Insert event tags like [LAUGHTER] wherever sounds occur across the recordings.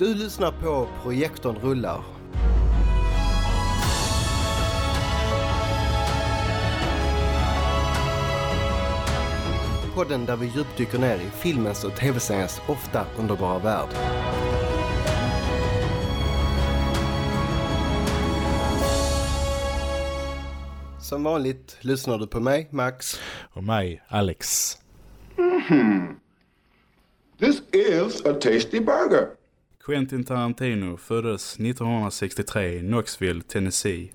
Du lyssnar på Projektorn rullar. Podden där vi djupdyker ner i filmens och tv-seriens ofta underbara värld. Som vanligt lyssnar du på mig, Max. Och mig, Alex. This is a tasty burger. Quentin Tarantino föddes 1963 i Knoxville, Tennessee.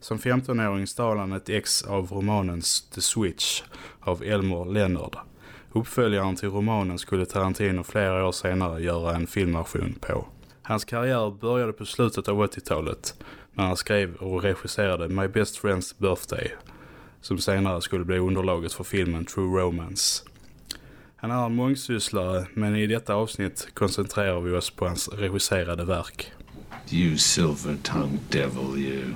Som 15-åring stal han ett ex av romanens The Switch av Elmore Leonard. Uppföljaren till romanen skulle Tarantino flera år senare göra en filmversion på. Hans karriär började på slutet av 80-talet när han skrev och regisserade My Best Friend's Birthday som senare skulle bli underlaget för filmen True Romance. Han är en mångsysslare men i detta avsnitt koncentrerar vi oss på hans regisserade verk. You silver-tongued devil, you.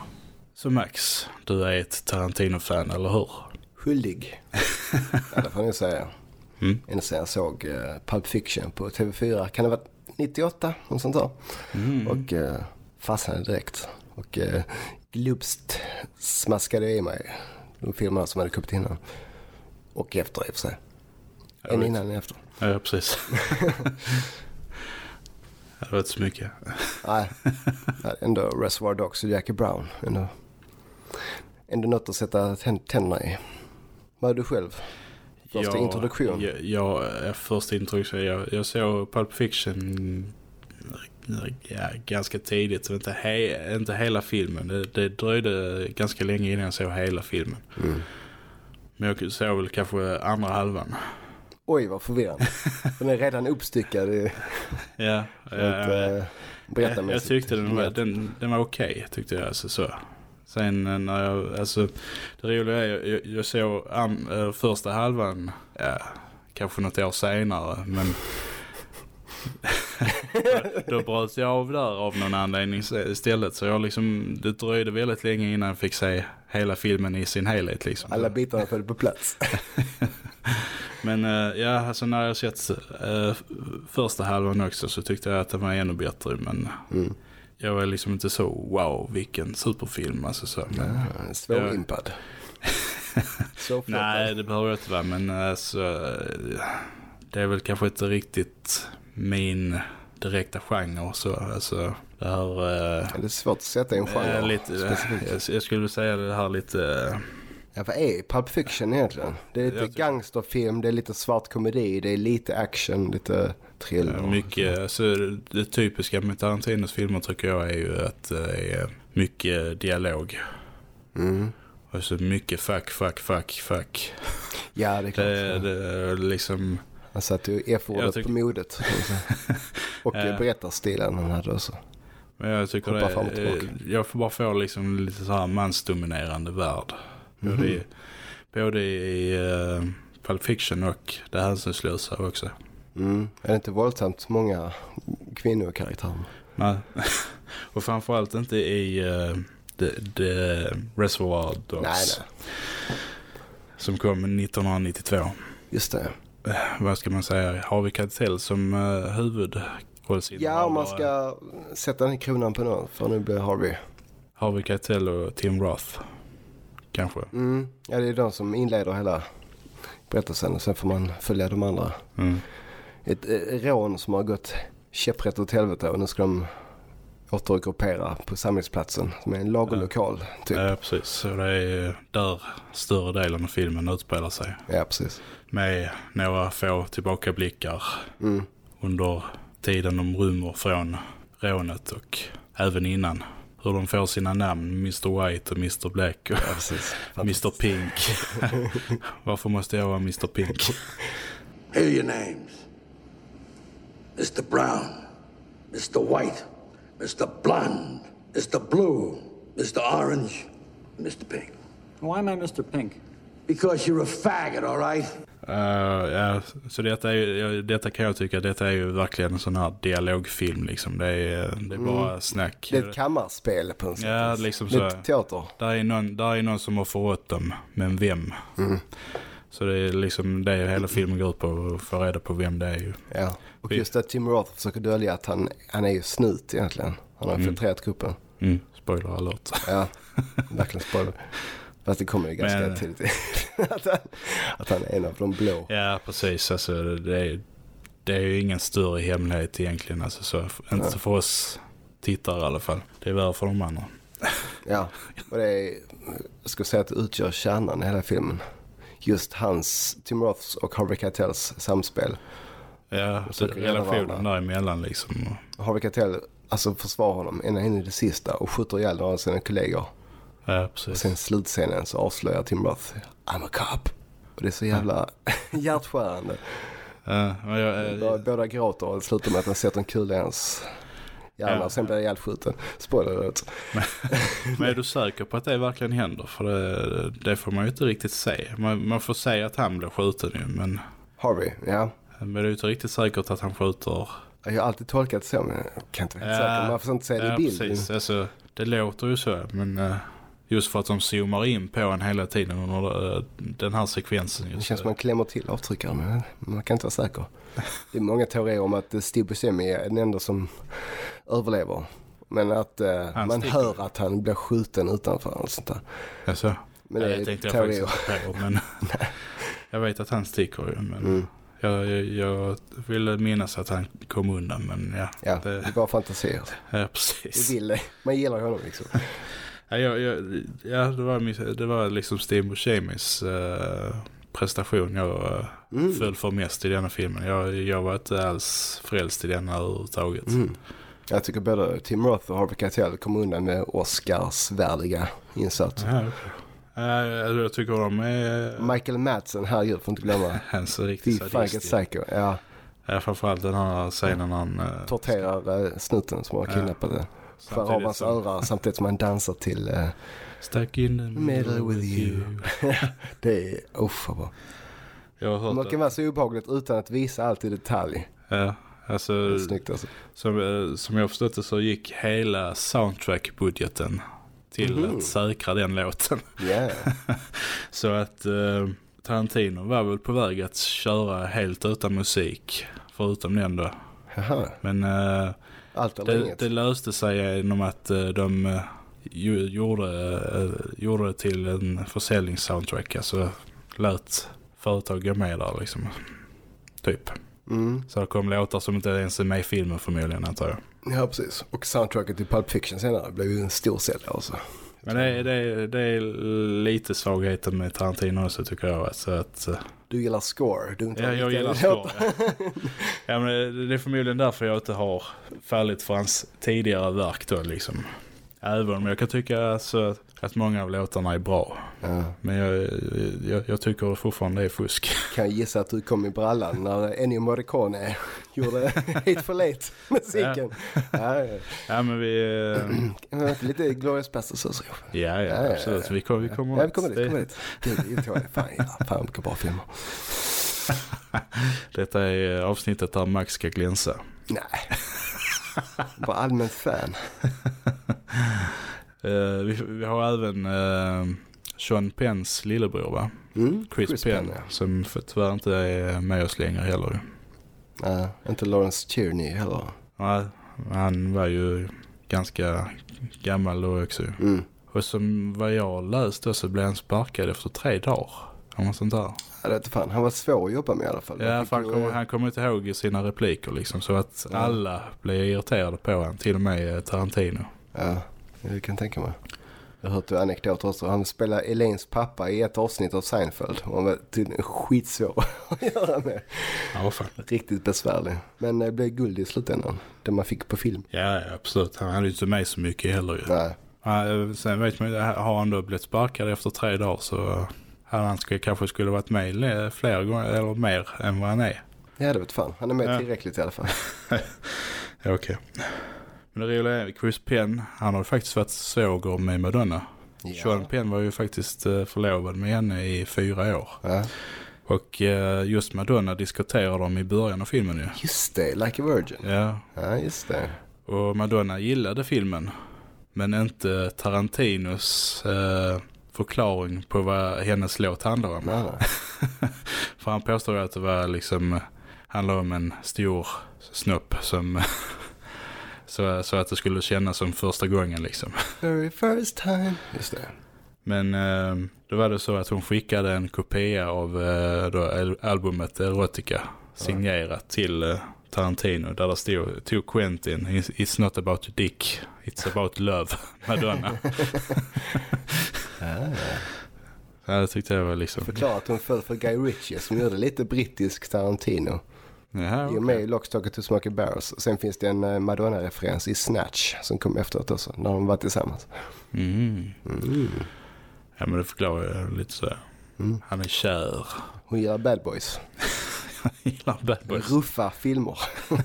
Så Max, du är ett Tarantino-fan, eller hur? Skyldig. ja, [LAUGHS] det får ni säga. Mm. Ända sedan jag såg uh, Pulp Fiction på TV4. Kan det vara 98? Något sånt där. Mm. Och uh, fastnade direkt. Och uh, glupst smaskade jag i mig de filmerna som hade kommit innan. Och efter i och för sig. Jag En vet. innan och en efter. Ja, precis. [LAUGHS] det var inte så mycket. Nej, ändå Reservoir Dogs och Jackie Brown. Ändå, ändå något att sätta tänd- tänderna i. Vad är du själv? Första introduktion. Ja, ja, ja, första introduktion. Jag, jag såg Pulp Fiction ja, ganska tidigt. Inte, he, inte hela filmen. Det, det dröjde ganska länge innan jag såg hela filmen. Mm. Men jag såg väl kanske andra halvan. Oj, vad förvirrande. För [LAUGHS] den är redan uppstyckad Ja, ja, [LAUGHS] jag, berättarmässigt. jag tyckte den var, den, den var okej, tyckte jag. Alltså, så. Sen eh, när jag, alltså, det roliga är, jag, jag, jag såg an, äh, första halvan, ja, kanske något år senare, men [LAUGHS] då bröt jag av där av någon anledning istället. Så jag liksom, det dröjde väldigt länge innan jag fick se hela filmen i sin helhet liksom. Alla bitarna föll på plats. [LAUGHS] Men eh, ja, alltså när jag sett eh, första halvan också så tyckte jag att den var ännu bättre. Men Mm. jag var liksom inte så wow vilken superfilm. Alltså så. Men, Ja, Svårimpad. [LAUGHS] Så nej, det behöver jag inte vara. Men alltså, det är väl kanske inte riktigt min direkta genre. Så, alltså, det här... eh, Det är svårt att sätta en genre är lite, specifikt. jag, jag skulle säga det här lite... eh, Ja, vad är Pulp Fiction egentligen? Det är lite gangsterfilm, det är lite svart komedi, det är lite action, lite thriller. Mycket, alltså, det typiska med Tarantinos filmer tycker jag är ju att det är mycket dialog. Mm. Alltså mycket fuck, fuck, fuck, fuck. Ja, det är klart. Det, det är liksom... Han satte ju F-ordet på modet. [LAUGHS] och Ja. berättarstilen han hade också. Men jag tycker Hoppa det, eh, jag får bara få liksom lite så här mansdominerande värld. Både, Mhm. i, både i uh, Pulp Fiction och det hänsynslösa också. Mm. Är det inte våldsamt många kvinnokaraktärer? Nej. [LAUGHS] och framförallt inte i uh, the, the Reservoir Dogs. Nej, nej. Som kom 1992. Just det. Eh, vad ska man säga? Harvey Keitel som uh, huvudrollsinnehavare. Ja, om man ska sätta den kronan på någon. För nu blir Harvey. Harvey Keitel och Tim Roth. Kanske. Mm. Ja, det är de som inleder hela berättelsen. Och sen får man följa de andra. Mm. Ett eh, rån som har gått käpprätt åt helvete. Och nu ska de återgruppera på samlingsplatsen. Som är en lagerlokal, typ. Ja, precis. Så det är där större delen av filmen utspelar sig. Ja, precis. Med några få tillbakablickar Mm. under tiden de rymmer från rånet och även innan. Hur de får sina namn, Mr. White och Mr. Black och Ja. [LAUGHS] Mr. Pink. [LAUGHS] Varför måste jag vara Mr. Pink? Here are your names Mr. Brown, Mr. White, Mr. Blonde, Mr. Blue, Mr. Orange, Mr. Pink. Why am I Mr. Pink? Because you're a faggot, all right? Uh, ja, så detta, är, detta kan jag tycka, detta är ju verkligen en sån här dialogfilm liksom. Det är, det är bara snack. Det är ett kammarspel på något sätt. Ja, liksom så. Teater. Där är, någon, där är någon som har förrått dem, men vem? Så det är liksom det hela filmen går ut på, att få reda på vem det är ju. Ja. Och just att Tim Roth försöker dölja att han, han är ju snut egentligen. Han har infiltrerat gruppen. Mm, spoiler alert. Ja, [LAUGHS] verkligen spoiler. Fast det kommer ju ganska Men- tidigt. [LAUGHS] att, han, att han är en av de blå. Ja, precis. Alltså, det, är, det är ju ingen större hemlighet egentligen. Alltså, så, inte för oss tittare i alla fall. Det är värre för de andra. [LAUGHS] Ja, och det är, jag skulle säga att det utgör kärnan i hela filmen. Just hans, Tim Roths och Harvey Keitels samspel. Ja, så relationen däremellan liksom. Harvey Keitel alltså försvarar honom ända in i det sista och skjuter ihjäl några av sina kollegor. Ja, Och sen slutscenen så avslöjar Tim Roth, I'm a cop. Och det är så jävla [LAUGHS] hjärtskärande. Ja, men jag, Båda, jag, båda gråter och det slutar med att han sätter en kula i hans hjärna Ja. och sen blir han ihjälskjuten. Spoiler alert. [LAUGHS] men är du säker på att det verkligen händer? För det, det får man ju inte riktigt se. Man, man får säga att han blir skjuten ju, men, Harvey, ja. men det är ju inte riktigt säkert att han skjuter. Jag har alltid tolkat det så men jag kan inte vara helt säker. Man får inte se det ja, i bild. precis. Alltså, det låter ju så, men eh, just för att de zoomar in på en hela tiden under eh, den här sekvensen. Det känns som man klämmer till avtryckaren men man kan inte vara säker. [LAUGHS] Det är många teorier om att eh, Steve Buscemi är den enda som överlever. Men att eh, man sticker. hör att han blir skjuten utanför och sånt där. alltså, Men det det är tänkte jag teorier. faktiskt inte på, [LAUGHS] men jag vet att han sticker ju. Men Mm. jag, jag, jag ville minnas att han kom undan, men ja. Ja, det det, är bara fantasier. ja precis. vill. Man gillar honom liksom. [LAUGHS] Ja, jag, jag, ja det, var, min- det var liksom Steve Buscemis eh, prestation jag eh, Mm. föll för mest i denna filmen. Jag, jag var inte alls frälst i denna överhuvudtaget. Mm. Jag tycker både Tim Roth och Harvey Keitel kom undan med Oscarsvärdiga insats. Ja, okej. Ja, jag tycker de är Michael Madsen, herregud får inte glömma. [LAUGHS] hans Fy riktigt fan vilket sadist. psycho. Ja, Ja, framförallt den här scenen han... eh, torterar eh, snuten som har Ja. kidnappat det. Hans som- öra samtidigt som han dansar till eh, Stuck in the Middle with you. [LAUGHS] Det är, uff vad bra. Jag har hört Man kan att, vara så obehagligt utan att visa allt i detalj. ja, alltså, Det är snyggt alltså. som, eh, som jag förstått det så gick hela soundtrack-budgeten till Mhm. att säkra den låten. Ja, [LAUGHS] Så att eh, Tarantino var väl på väg att köra helt utan musik. Förutom den då. jaha. Men eh, Allt eller det, inget. det löste sig genom att eh, de eh, gjorde, eh, gjorde det till en försäljningssoundtrack. Alltså lät företag gå med där liksom. Typ. Mm. Så det kom låtar som inte ens är med i filmen förmodligen antar jag. Ja, precis. Och soundtracket till Pulp Fiction senare blev ju en stor säljare också. Men det, är- det, är- det är lite svagheten med Tarantino också tycker jag. Alltså att, eh, Du gillar score. Du inte Ja, jag gillar score. Ja. [LAUGHS] ja, men det det är förmodligen därför jag inte har fallit för hans tidigare verk då liksom. Även om jag kan tycka alltså, att många av låtarna är bra. Ja. Men jag, jag, jag tycker fortfarande det är fusk. Kan jag gissa att du kom i brallan när Ennio Morricone gjorde [LAUGHS] Hate for Late musiken. Ja. Ja, Ja, men vi... eh, ja. [CLEARS THROAT] Lite Glorious Bastards. Ja, ja, Ja, ja, absolut. Vi kommer, vi kommer, Ja, vi kommer dit. Det- Kommer dit. Gud, det är. Fan, gillar fan vilka bra filmer. [LAUGHS] Detta är avsnittet där Max ska glänsa. Nej. Bara allmänt fan. [LAUGHS] Eh, vi, vi har även uh, Sean Penns lillebror va? Mm? Chris, Penn. ja. Som för, tyvärr inte är med oss längre heller. Nej, inte Lawrence Tierney heller. Nej, han var ju ganska gammal då också. Mm. Och som vad jag läst då så blev han sparkad efter tre dagar. Något sånt där. Ja, det fan. Han var svår att jobba med i alla fall. Ja, Jag för han kommer eh, han kommer inte ihåg sina repliker liksom. Så att Ja. alla blev irriterade på honom. Till och med eh, Tarantino. Ja, jag kan tänka mig. Jag har hört anekdoter också. Han spelade Elaines pappa i ett avsnitt av Seinfeld. Och han var tydligen skitsvår [LAUGHS] att göra med. Ja, fan. Riktigt besvärlig. Men det blev guld i slutändan. Det man fick på film. Ja, absolut. Han hade ju inte med så mycket heller. Nej. Ja, sen vet man ju, har han då blivit sparkad efter tre dagar så hade han skulle, kanske skulle varit med le- fler gånger eller mer än vad han är. Ja, det vet fan. Han är med Ja. tillräckligt i alla fall. [LAUGHS] Okej. Men det roliga är Chris Penn, han har faktiskt varit svåger med Madonna. Sean Penn var ju faktiskt eh, förlovad med henne i fyra år. Ja. Och eh, just Madonna diskuterar de i början av filmen ju. Just det, Like a Virgin. Ja, Ja, just det. och Madonna gillade filmen. Men inte Tarantinos eh, förklaring på vad hennes låt handlar om. [LAUGHS] För han påstår ju att det var liksom, handlar om en stor snopp som, så, så att det skulle kännas som första gången liksom. Very first time. Just det. Men eh, då var det så att hon skickade en kopia av eh, då, al- albumet Erotica signerat till eh, Tarantino där det stod, tog Quentin, "It's- not about dick, it's about love, [LAUGHS] Madonna. ja, det tyckte jag var liksom... Förklara att hon föll för Guy Ritchie som gjorde lite brittisk Tarantino. Jaha, I och okej. med Lock, Stock and Two Smoking Barrels. Sen finns det en eh, Madonna-referens i Snatch som kom efteråt också. När de var tillsammans. Mm. Mm. Ja, men det förklarar jag lite så. Mm. Han är kär. Hon [LAUGHS] gillar Bad Boys. Han gillar Bad Boys. Ruffa filmer. [LAUGHS]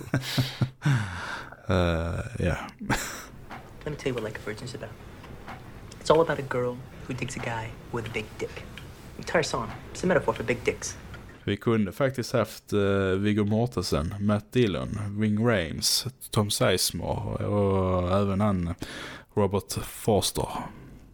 Eh, ja. Let me tell you what Like a Virgin's about. It's all about a girl who digs a guy with a big dick. The entire song is a metaphor for big dicks. Vi kunde faktiskt haft uh, Viggo Mortensen, Matt Dillon, Wing Rames, Tom Sizemore och även han Robert Forster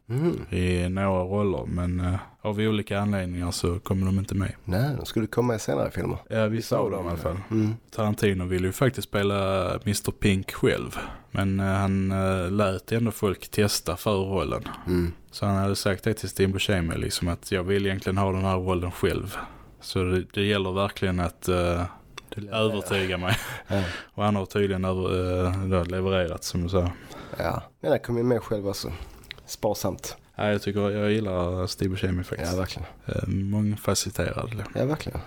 Mm. i några roller. Men eh, av olika anledningar så kommer de inte med. Nej, de skulle komma i senare filmer. Ja, vi sa dem de, i alla fall. Mm. Tarantino ville ju faktiskt spela Mr. Pink själv. Men eh, han uh, lät ändå folk testa för rollen. Mm. Så han hade sagt det till Steve Buscemi liksom att jag vill egentligen ha den här rollen själv. Så det, det gäller verkligen att eh, övertyga mig. [LAUGHS] Ja. Och han har tydligen över, då levererat som du sa. Ja, men den kom ju med själv också. Sparsamt. Ja, jag tycker jag gillar Steve Buscemi faktiskt. Ja, verkligen. Eh, mångfacetterad. Ja, verkligen.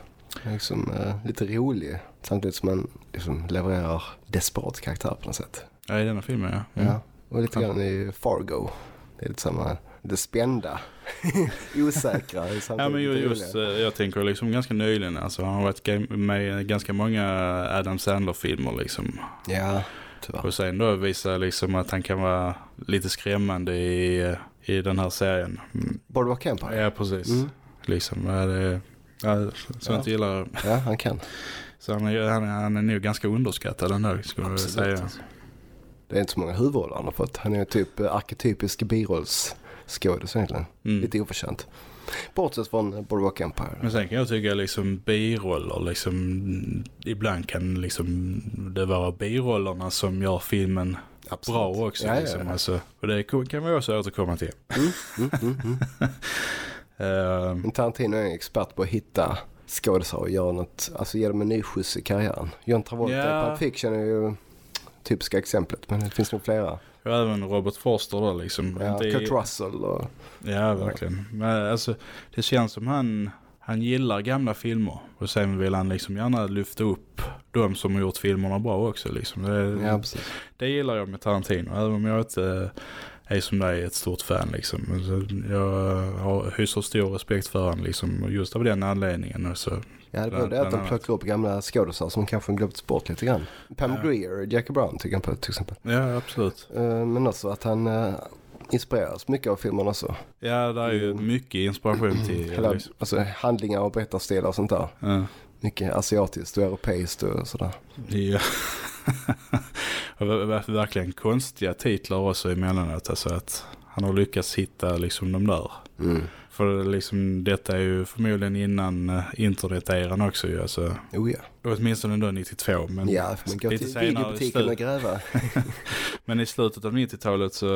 Liksom, eh, lite rolig. Samtidigt som man liksom levererar desperat karaktär på något sätt. Ja, i denna filmen ja. Mm. Ja. Och lite grann i Fargo. Det är lite samma, det spända, [LAUGHS] osäkra. Ja men just, eh, jag tänker liksom ganska nyligen, alltså han har varit med i ganska många Adam Sandler-filmer liksom. Ja, tyvärr. Och sen då visa liksom att han kan vara lite skrämmande i, i den här serien. Mm, Boardwalk Empire. Ja precis. Mm. Liksom, ja, det, ja, sånt Ja. gillar jag. Ja, han kan. Så han är, han, är- han är nog ganska underskattad ändå skulle jag Absolut, säga. alltså. Det är inte så många huvudroller han har fått. Han är typ arketypisk birollsskådis egentligen. Mm. Lite oförtjänt. Bortsett från Boardwalk Empire. Men sen kan jag tycka liksom biroller liksom ibland kan liksom det vara birollerna som gör filmen Absolut. bra också. Ja, ja, liksom. ja. Alltså, och det kan vi också återkomma till. Mm, mm, mm, mm. [LAUGHS] Men Tarantino är en expert på att hitta skådisar och göra något, alltså ge dem en ny skjuts i karriären. John Travolta Ja. i Pulp Fiction är ju typiska exemplet, men det finns nog flera. och även Robert Forster då liksom. Ja, Det- Kurt Russell och... Ja, verkligen. Men alltså, det känns som han, han gillar gamla filmer. Och sen vill han liksom gärna lyfta upp de som har gjort filmerna bra också. Liksom. Det, Ja, precis. det gillar jag med Tarantino. Även om jag inte är som dig ett stort fan. Liksom. Jag har, hyser stor respekt för honom liksom, just av den anledningen. Så, Ja, det var det att de plockar upp gamla skådisar som kanske glömts bort lite grann. Pam Ja. Greer, Jackie Brown tycker jag på till exempel. ja, absolut. Eh, Men också att han eh, inspireras mycket av filmerna också. Ja, det är ju mycket inspiration till... [CLEARS THROAT] Hela, liksom. alltså handlingar och berättarstilar och sånt där. Ja. Mycket asiatiskt och europeiskt och sådär. Ja. [LAUGHS] verkligen konstiga titlar också emellanåt. Alltså att han har lyckats hitta liksom de där. Mm. För liksom, detta är ju förmodligen innan uh, interneteran också ju. Alltså, Oh ja. åtminstone då 92. Men Ja, man gå lite till videobutiken och gräva. [LAUGHS] Men i slutet av 90-talet så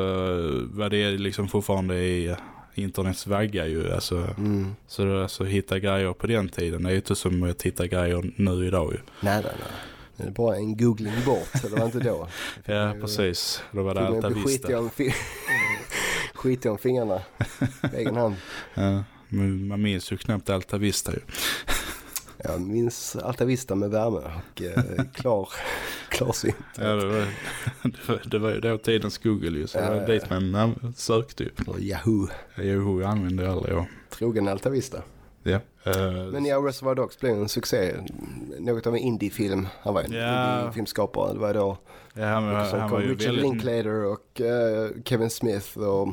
var det liksom fortfarande i eh, internets vagga ju. Alltså, Mm. Så det, alltså, hitta grejer på den tiden det är ju inte som att hitta grejer nu idag ju. Nej, nej, nej. Det är bara en googling bort, eller var inte då? [LAUGHS] Ja, precis. Då var det Vista. om, [LAUGHS] skitig om fingrarna på [LAUGHS] egen hand. Ja, men man minns ju knappt Alta Vista ju. Jag minns Alta Vista med värme och eh, klar, [LAUGHS] klarsynt. Ja, det var, [LAUGHS] det var, det var ju då tidens Google ju. Så det Ja, var ja, dit man an- sökte ju. Yahoo. Yahoo använde jag aldrig jag. Trogen Alta Vista. Ja. Eh, Men ja, Reservoir Dogs blev en succé. Något av en indiefilm. Han var en Ja. indiefilmskapare. Det var då. ja, han, var- han kom var ju Richard väldigt... Linklater och eh, Kevin Smith och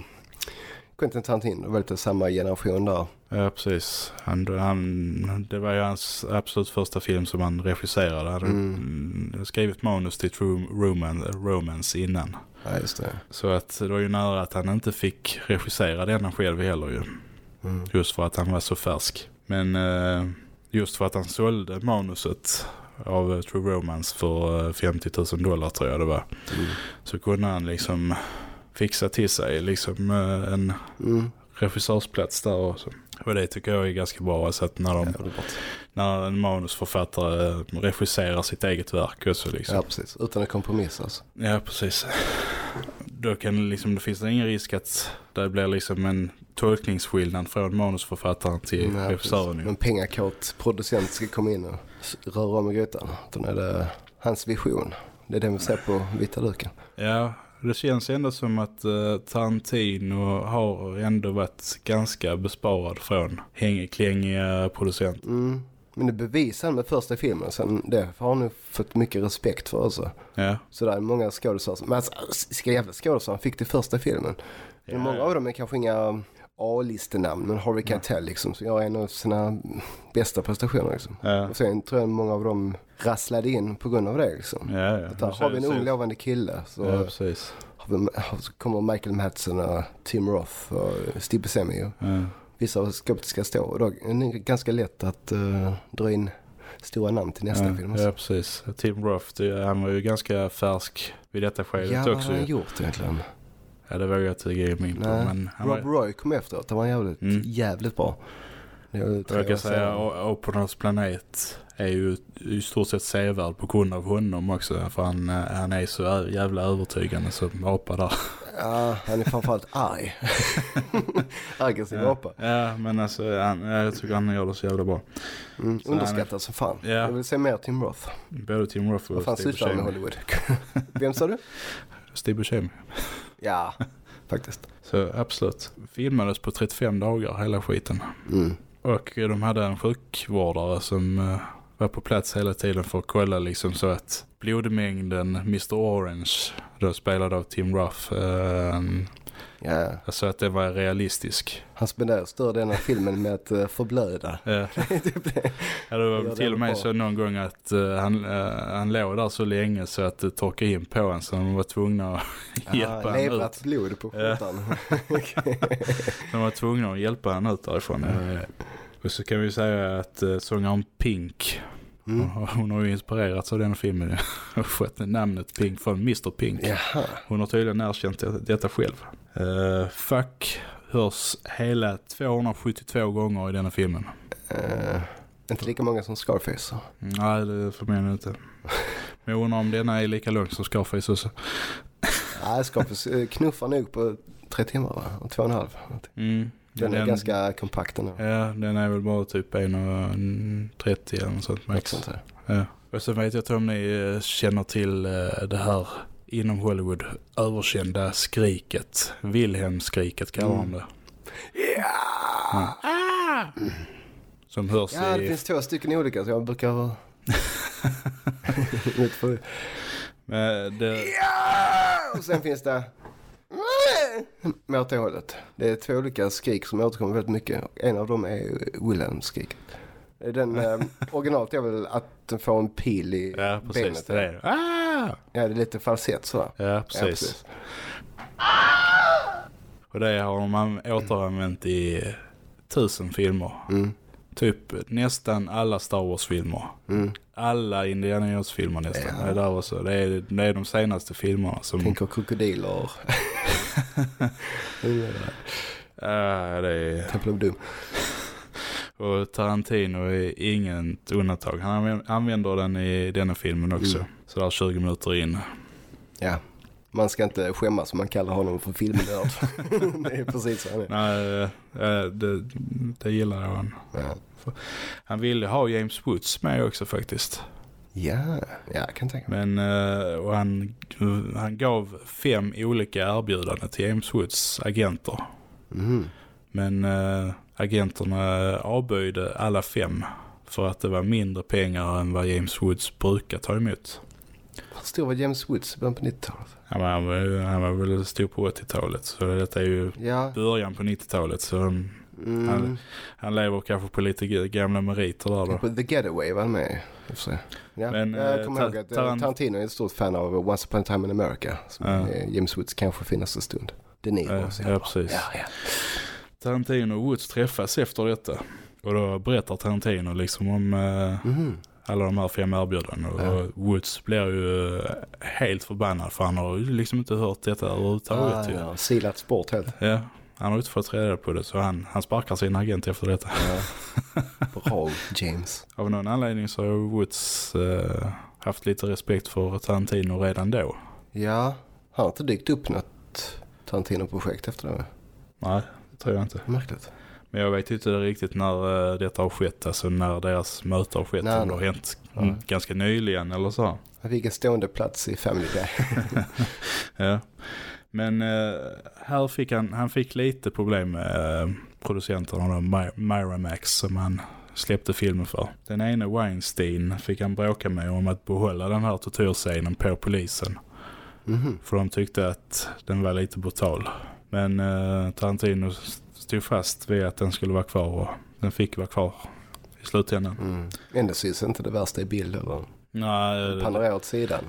Quentin Tarantino. Var lite samma generation där. Ja, precis. Han, han, det var ju hans absolut första film som han regisserade. Han hade mm. skrivit manus till True Romance, Romance innan. Ja, just det. Så att det var ju nära att han inte fick regissera denna själv heller ju. Mm. Just för att han var så färsk. Men eh, just för att han sålde manuset av eh, True Romance för eh, 50 000 dollar tror jag det var. Mm. Så kunde han liksom fixa till sig liksom eh, en Mm. regissörsplats där också. Och det tycker jag är ganska bra. Alltså att när, de, Ja, när en manusförfattare eh, regisserar sitt eget verk också liksom. ja, precis. Utan att kompromissa. Alltså. Ja, precis. Då kan liksom, det finns det ingen risk att det blir liksom en tolkningsskillnad från manusförfattaren till Nej, regissören. En pengakåt producent ska komma in och röra om i grytan. Utan är det hans vision. Det är det vi ser på vita duken. Ja, det känns ändå som att uh, Tarantino har ändå varit ganska besparad från hängklängiga producenter. Mm. Men det bevisar han med första filmen. Sen det har han nu fått mycket respekt för också. Ja, Så det är många skådespelare. Men alltså, ska jävla skådespelare han fick till första filmen. Men många av dem är kanske inga A-listenamn. Men Harvey Keitel liksom. Så gör en av sina bästa prestationer liksom. ja, Och sen tror jag många av dem rasslade in på grund av det liksom. ja. ja. Där har vi en ung lovande kille. Så Ja, precis. har vi, så kommer Michael Madsen och Tim Roth och Steve Buscemi. Ja. vissa av skåpet ska stå. Och då är det ganska lätt att uh, dra in stora namn till nästa ja, film. ja, precis. Tim Roth, det, han var ju ganska färsk vid detta skedet Ja, vad också. har han gjort egentligen? Ja, det vågar jag inte ge mig in på. Men Rob var, Roy kom efteråt. Han var jävligt, Mm. jävligt bra. Det jag kan säga Openers planet är ju i stort sett sevärd på grund av honom också. För han, eh, han är så jävla övertygande som apa där. Ja, han är framförallt arg. [LAUGHS] Aggressiv Ja, apa. ja men alltså han, ja, jag tycker han gör det så jävla bra. Mm, Så han är- underskattad som fan. Ja. Jag vill se mer Tim Roth. Både Tim Roth Vad och fan Steve sysslar med. Hollywood? [LAUGHS] Vem sa du? Steve Buscemi. Ja, [LAUGHS] faktiskt. Så absolut. Filmades på 35 dagar hela skiten. Mm. Och de hade en sjukvårdare som eh, var på plats hela tiden för att kolla liksom så att blodmängden Mr. Orange, då spelad av Tim Ruff, eh, Ja, alltså att det var realistisk. han spenderar större delen av filmen med att uh, förblöda. Ja. [LAUGHS] Typ det. Ja, det var till och med så någon gång att eh, han, eh, han låg där så länge så att det torkade in på honom så de var tvungna att hjälpa ah, honom Levrat ut. blod på skjortan. [LAUGHS] [LAUGHS] De var tvungna att hjälpa honom ut därifrån. Eh, Och så kan vi säga att uh, sångaren Pink, Mm. hon har ju inspirerats av den filmen [LAUGHS] och fått namnet Pink från Mr. Pink. Jaha. Hon har tydligen erkänt det- detta själv. Uh, fuck hörs hela 272 gånger i denna filmen. Uh, inte lika många som Scarface. Nej, det jag inte. Men jag undrar om denna är lika lång som Scarface också. Nej, Scarface knuffar nog på tre timmar va? Och två och en halv. Mm. Den är ganska kompakt den. Ja, den är väl bara typ 1,30 eller något sånt Något max. sånt där. Ja. Och så vet jag inte om ni eh, känner till eh, det här inom Hollywood överkända skriket. Wilhelm-skriket kallar Mm. de det. Ja. Som hörs Ja, det i... finns två stycken olika så jag brukar... [LAUGHS] För... Men det, Och sen finns det... Med åt det hållet. Det är två olika skrik som återkommer väldigt mycket. En av dem är Wilhelm-skriket. Den eh, [LAUGHS] originalet är väl att den får en pil i ja, precis. benet. Det är. Ah! Ja, det är lite falsett sådär. Ja, Ja, precis. Och det har man återanvänt i tusen filmer. Mm. Typ nästan alla Star Wars-filmer. Mm. Alla Indiana Jones-filmer nästan. Ja. Det, är där också. Det, är, det är de senaste filmerna som... Tänker krokodiler. [LAUGHS] [LAUGHS] Ja, det är... Temple Doom. [LAUGHS] Och Tarantino är inget undantag. Han anvä- använder den i denna filmen också. Mm. Så där 20 minuter in. Ja. Man ska inte skämmas om man kallar honom för filmnörd. [LAUGHS] det är precis så han är. Nej, eh, det, det gillar han. Ja. Han ville ha James Woods med också faktiskt. Ja, ja, jag kan tänka mig. Men eh, och han, han gav fem olika erbjudanden till James Woods agenter. Mm. Men äh, agenterna avböjde alla fem för att det var mindre pengar än vad James Woods brukar ta emot. Hur stor var James Woods i början på 90-talet? Han var, han var, väl stor på 80-talet. Så detta är ju Ja. början på 90-talet. Så Mm. han, han lever kanske på lite gamla meriter där då. På The Getaway var han med Ja. Men, jag eh, kommer ihåg att eh, Tarant- Tarantino är ett stort fan av Once upon a time in America. Som Ja. är James Woods kanske finaste stund. De Niro. Ja, ja, precis. Ja, ja. Tarantino och Woods träffas efter detta. Och då berättar Tarantino liksom om eh, Mhm. alla de här fem erbjudandena. Och Ja. Woods blir ju eh, helt förbannad för han har ju liksom inte hört detta överhuvudtaget. Ah, ja. Silat sport helt. Ja, han har inte fått reda på det så han, han sparkar sin agent efter detta. Ja. [LAUGHS] Bra James. Av någon anledning så har Woods eh, haft lite respekt för Tarantino redan då. Ja, han har inte dykt upp något Tarantino-projekt efter det. Nej, det tror jag inte. Märkligt. Men jag vet inte riktigt när eh, detta har skett, alltså när deras möte har skett. Nej, det har hänt mm, ganska nyligen eller så. Han fick en stående plats i Family Guy. [LAUGHS] Ja. Men eh, här fick han, han fick lite problem med eh, producenterna då, My, Miramax som han släppte filmen för. Den ena Weinstein fick han bråka med om att behålla den här tortyrscenen på polisen. Mhm. För de tyckte att den var lite brutal. Men eh, Tarantino stod fast vid att den skulle vara kvar och den fick vara kvar i slutändan. Mm. Ändå syns inte det värsta i bild eller Nej, det, panorerar åt sidan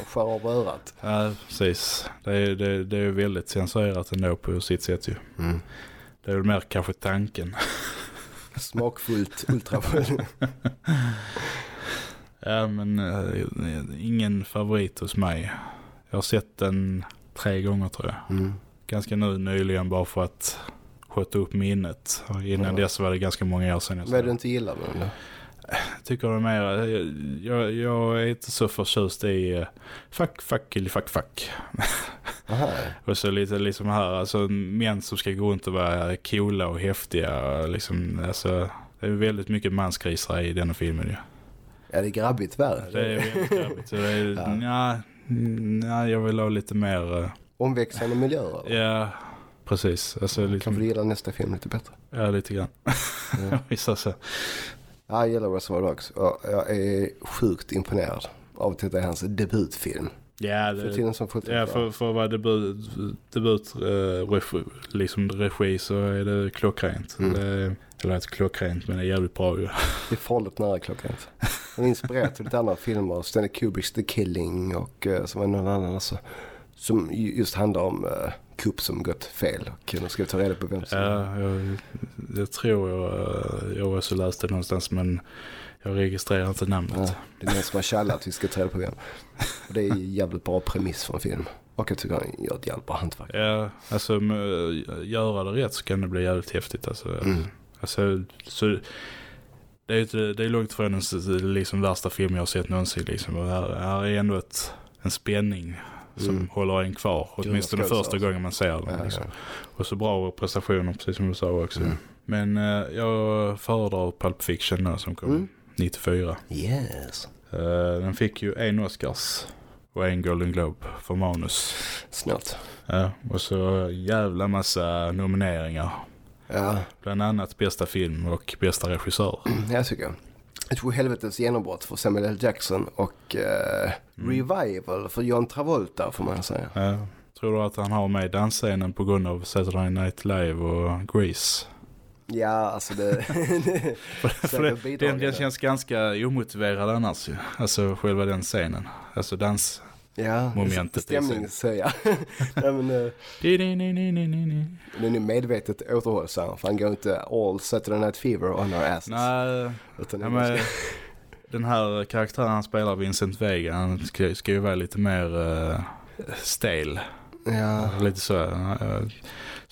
och skär av örat. [LAUGHS] ja, precis. Det är, det, det är väldigt censurerat ändå på sitt sätt ju. Mm. Det är väl mer kanske tanken. [LAUGHS] Smakfullt, ultrafullt. [LAUGHS] Ja, men eh, ingen favorit hos mig. Jag har sett den tre gånger tror jag. Mm. Ganska nu nyligen bara för att sköta upp minnet. Innan Ja. dess var det ganska många år sedan jag Vad är det du inte gillar med den då? Tycker det mer, jag, jag är inte så förtjust i eh, fuck, fuck eller fuck, fuck. [LAUGHS] Och så lite liksom här, alltså män som ska gå runt och vara coola och häftiga. Liksom, alltså, det är väldigt mycket manskrisar i denna filmen ju. Ja, det är grabbigt värre. Det är väldigt grabbigt. Så det är, [LAUGHS] Ja. nja, nja, jag vill ha lite mer, eh, Omväxlande miljöer. ja, precis. Alltså lite, Kanske du gillar nästa film lite bättre. ja, lite grann. Ja. [LAUGHS] Vissa så. Ja, jag gillar Reservoir Dogs jag är sjukt imponerad av att det är hans debutfilm. Ja, För det, tiden som 17 ja för, för att vara debut, debut eh, regi, liksom regi så är det klockrent. Mm. Det, eller inte klockrent men det är jävligt bra ju. Det är farligt nära klockan. Den är inspirerad till lite andra filmer. Stanley Kubricks The Killing och uh, som någon annan alltså. Som ju- just handlar om uh, kupp som gått fel. Och de ska ta reda på vem som... Ja, jag, jag tror jag, eh, jag också läste det någonstans men jag registrerar inte namnet. Ja, det är någon som har tjallat. Vi ska ta reda på vem. Och det är en jävligt bra premiss för en film. Och jag tycker han gör ett jävligt bra hantverk. Ja, alltså med, göra det rätt så kan det bli jävligt häftigt. Alltså, Mm. alltså så, det, är, det är långt från den liksom, värsta film jag har sett någonsin. Liksom. Och här, här är ändå ett, en spänning som Mm. håller en kvar. Åtminstone skådespelare. första gången man ser den. Ja, liksom. ja. Och så bra prestationer, precis som du sa också. Mm. Men eh, jag föredrar Pulp Fiction då, som kom Mm. 94. Yes. Eh, den fick ju en Oscars och en Golden Globe för manus. Snart. Ja, och så jävla massa nomineringar. Ja, Bland annat bästa film och bästa regissör. jag tycker jag. Jag tror helvetes genombrott för Samuel L. Jackson och eh, Mm. revival för John Travolta får man säga. Ja, tror du att han har med dansscenen på grund av Saturday Night Live och Grease? Ja, alltså det... [LAUGHS] det För det, den, den känns ganska omotiverad annars ju. Alltså själva den scenen. Alltså dans... Ja, momentet i. [LAUGHS] Nej, men, eh, den är medvetet återhållsam för han går inte all Saturday Night Fever on our asses. Nej, Utan ja, men, [LAUGHS] den här karaktären han spelar, Vincent Vega, han ska, ska ju vara lite mer uh, stel. ja, Lite så. eh,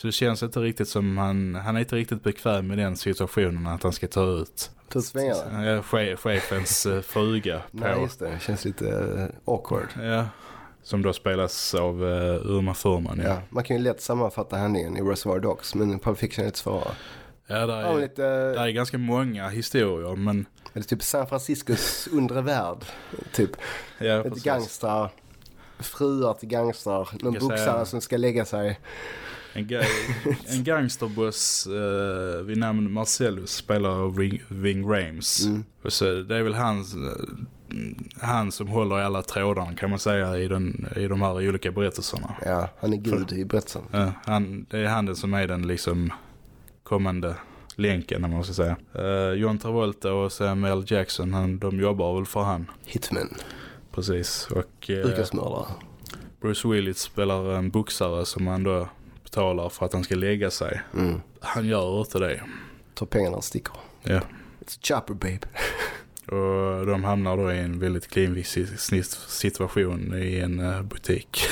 Så det känns inte riktigt som han, han är inte riktigt bekväm med den situationen att han ska ta ut ta ut svängarna. eh, che- chefens eh, fruga Nej, på. just det. Det känns lite eh, awkward. Ja, som då spelas av uh, Uma Thurman. Ja, Ja, man kan ju lätt sammanfatta handlingen i Reservoir Dogs, men Pulp Fiction är lite svårare. ja där, Ja, är, lite, där är ganska många historier men är det typ San Franciscos undre värld. Typ ja, lite precis. fruar till gangstrar, någon boxare som ska lägga sig. En, ga en gangsterboss uh, vid namn Marcellus spelar av Ving, Ving Rames. Mm. Och så, det är väl han, eh, han som håller i alla trådarna kan man säga i, den, i de här olika berättelserna. Ja, han är gud i berättelsen. Ja, han, det är han som är den liksom kommande länken, om man ska säga. Uh, John Travolta och Samuel Jackson, han, de jobbar väl för han. Hitman. Precis. Och Yrkesmördare. Bruce Willis spelar en boxare som han då betalar för att han ska lägga sig. Mm. Han gör inte det. Tar pengarna och sticker. Ja. It's a chopper babe. [LAUGHS] Och de hamnar då i en väldigt klinvig situation i en uh, butik.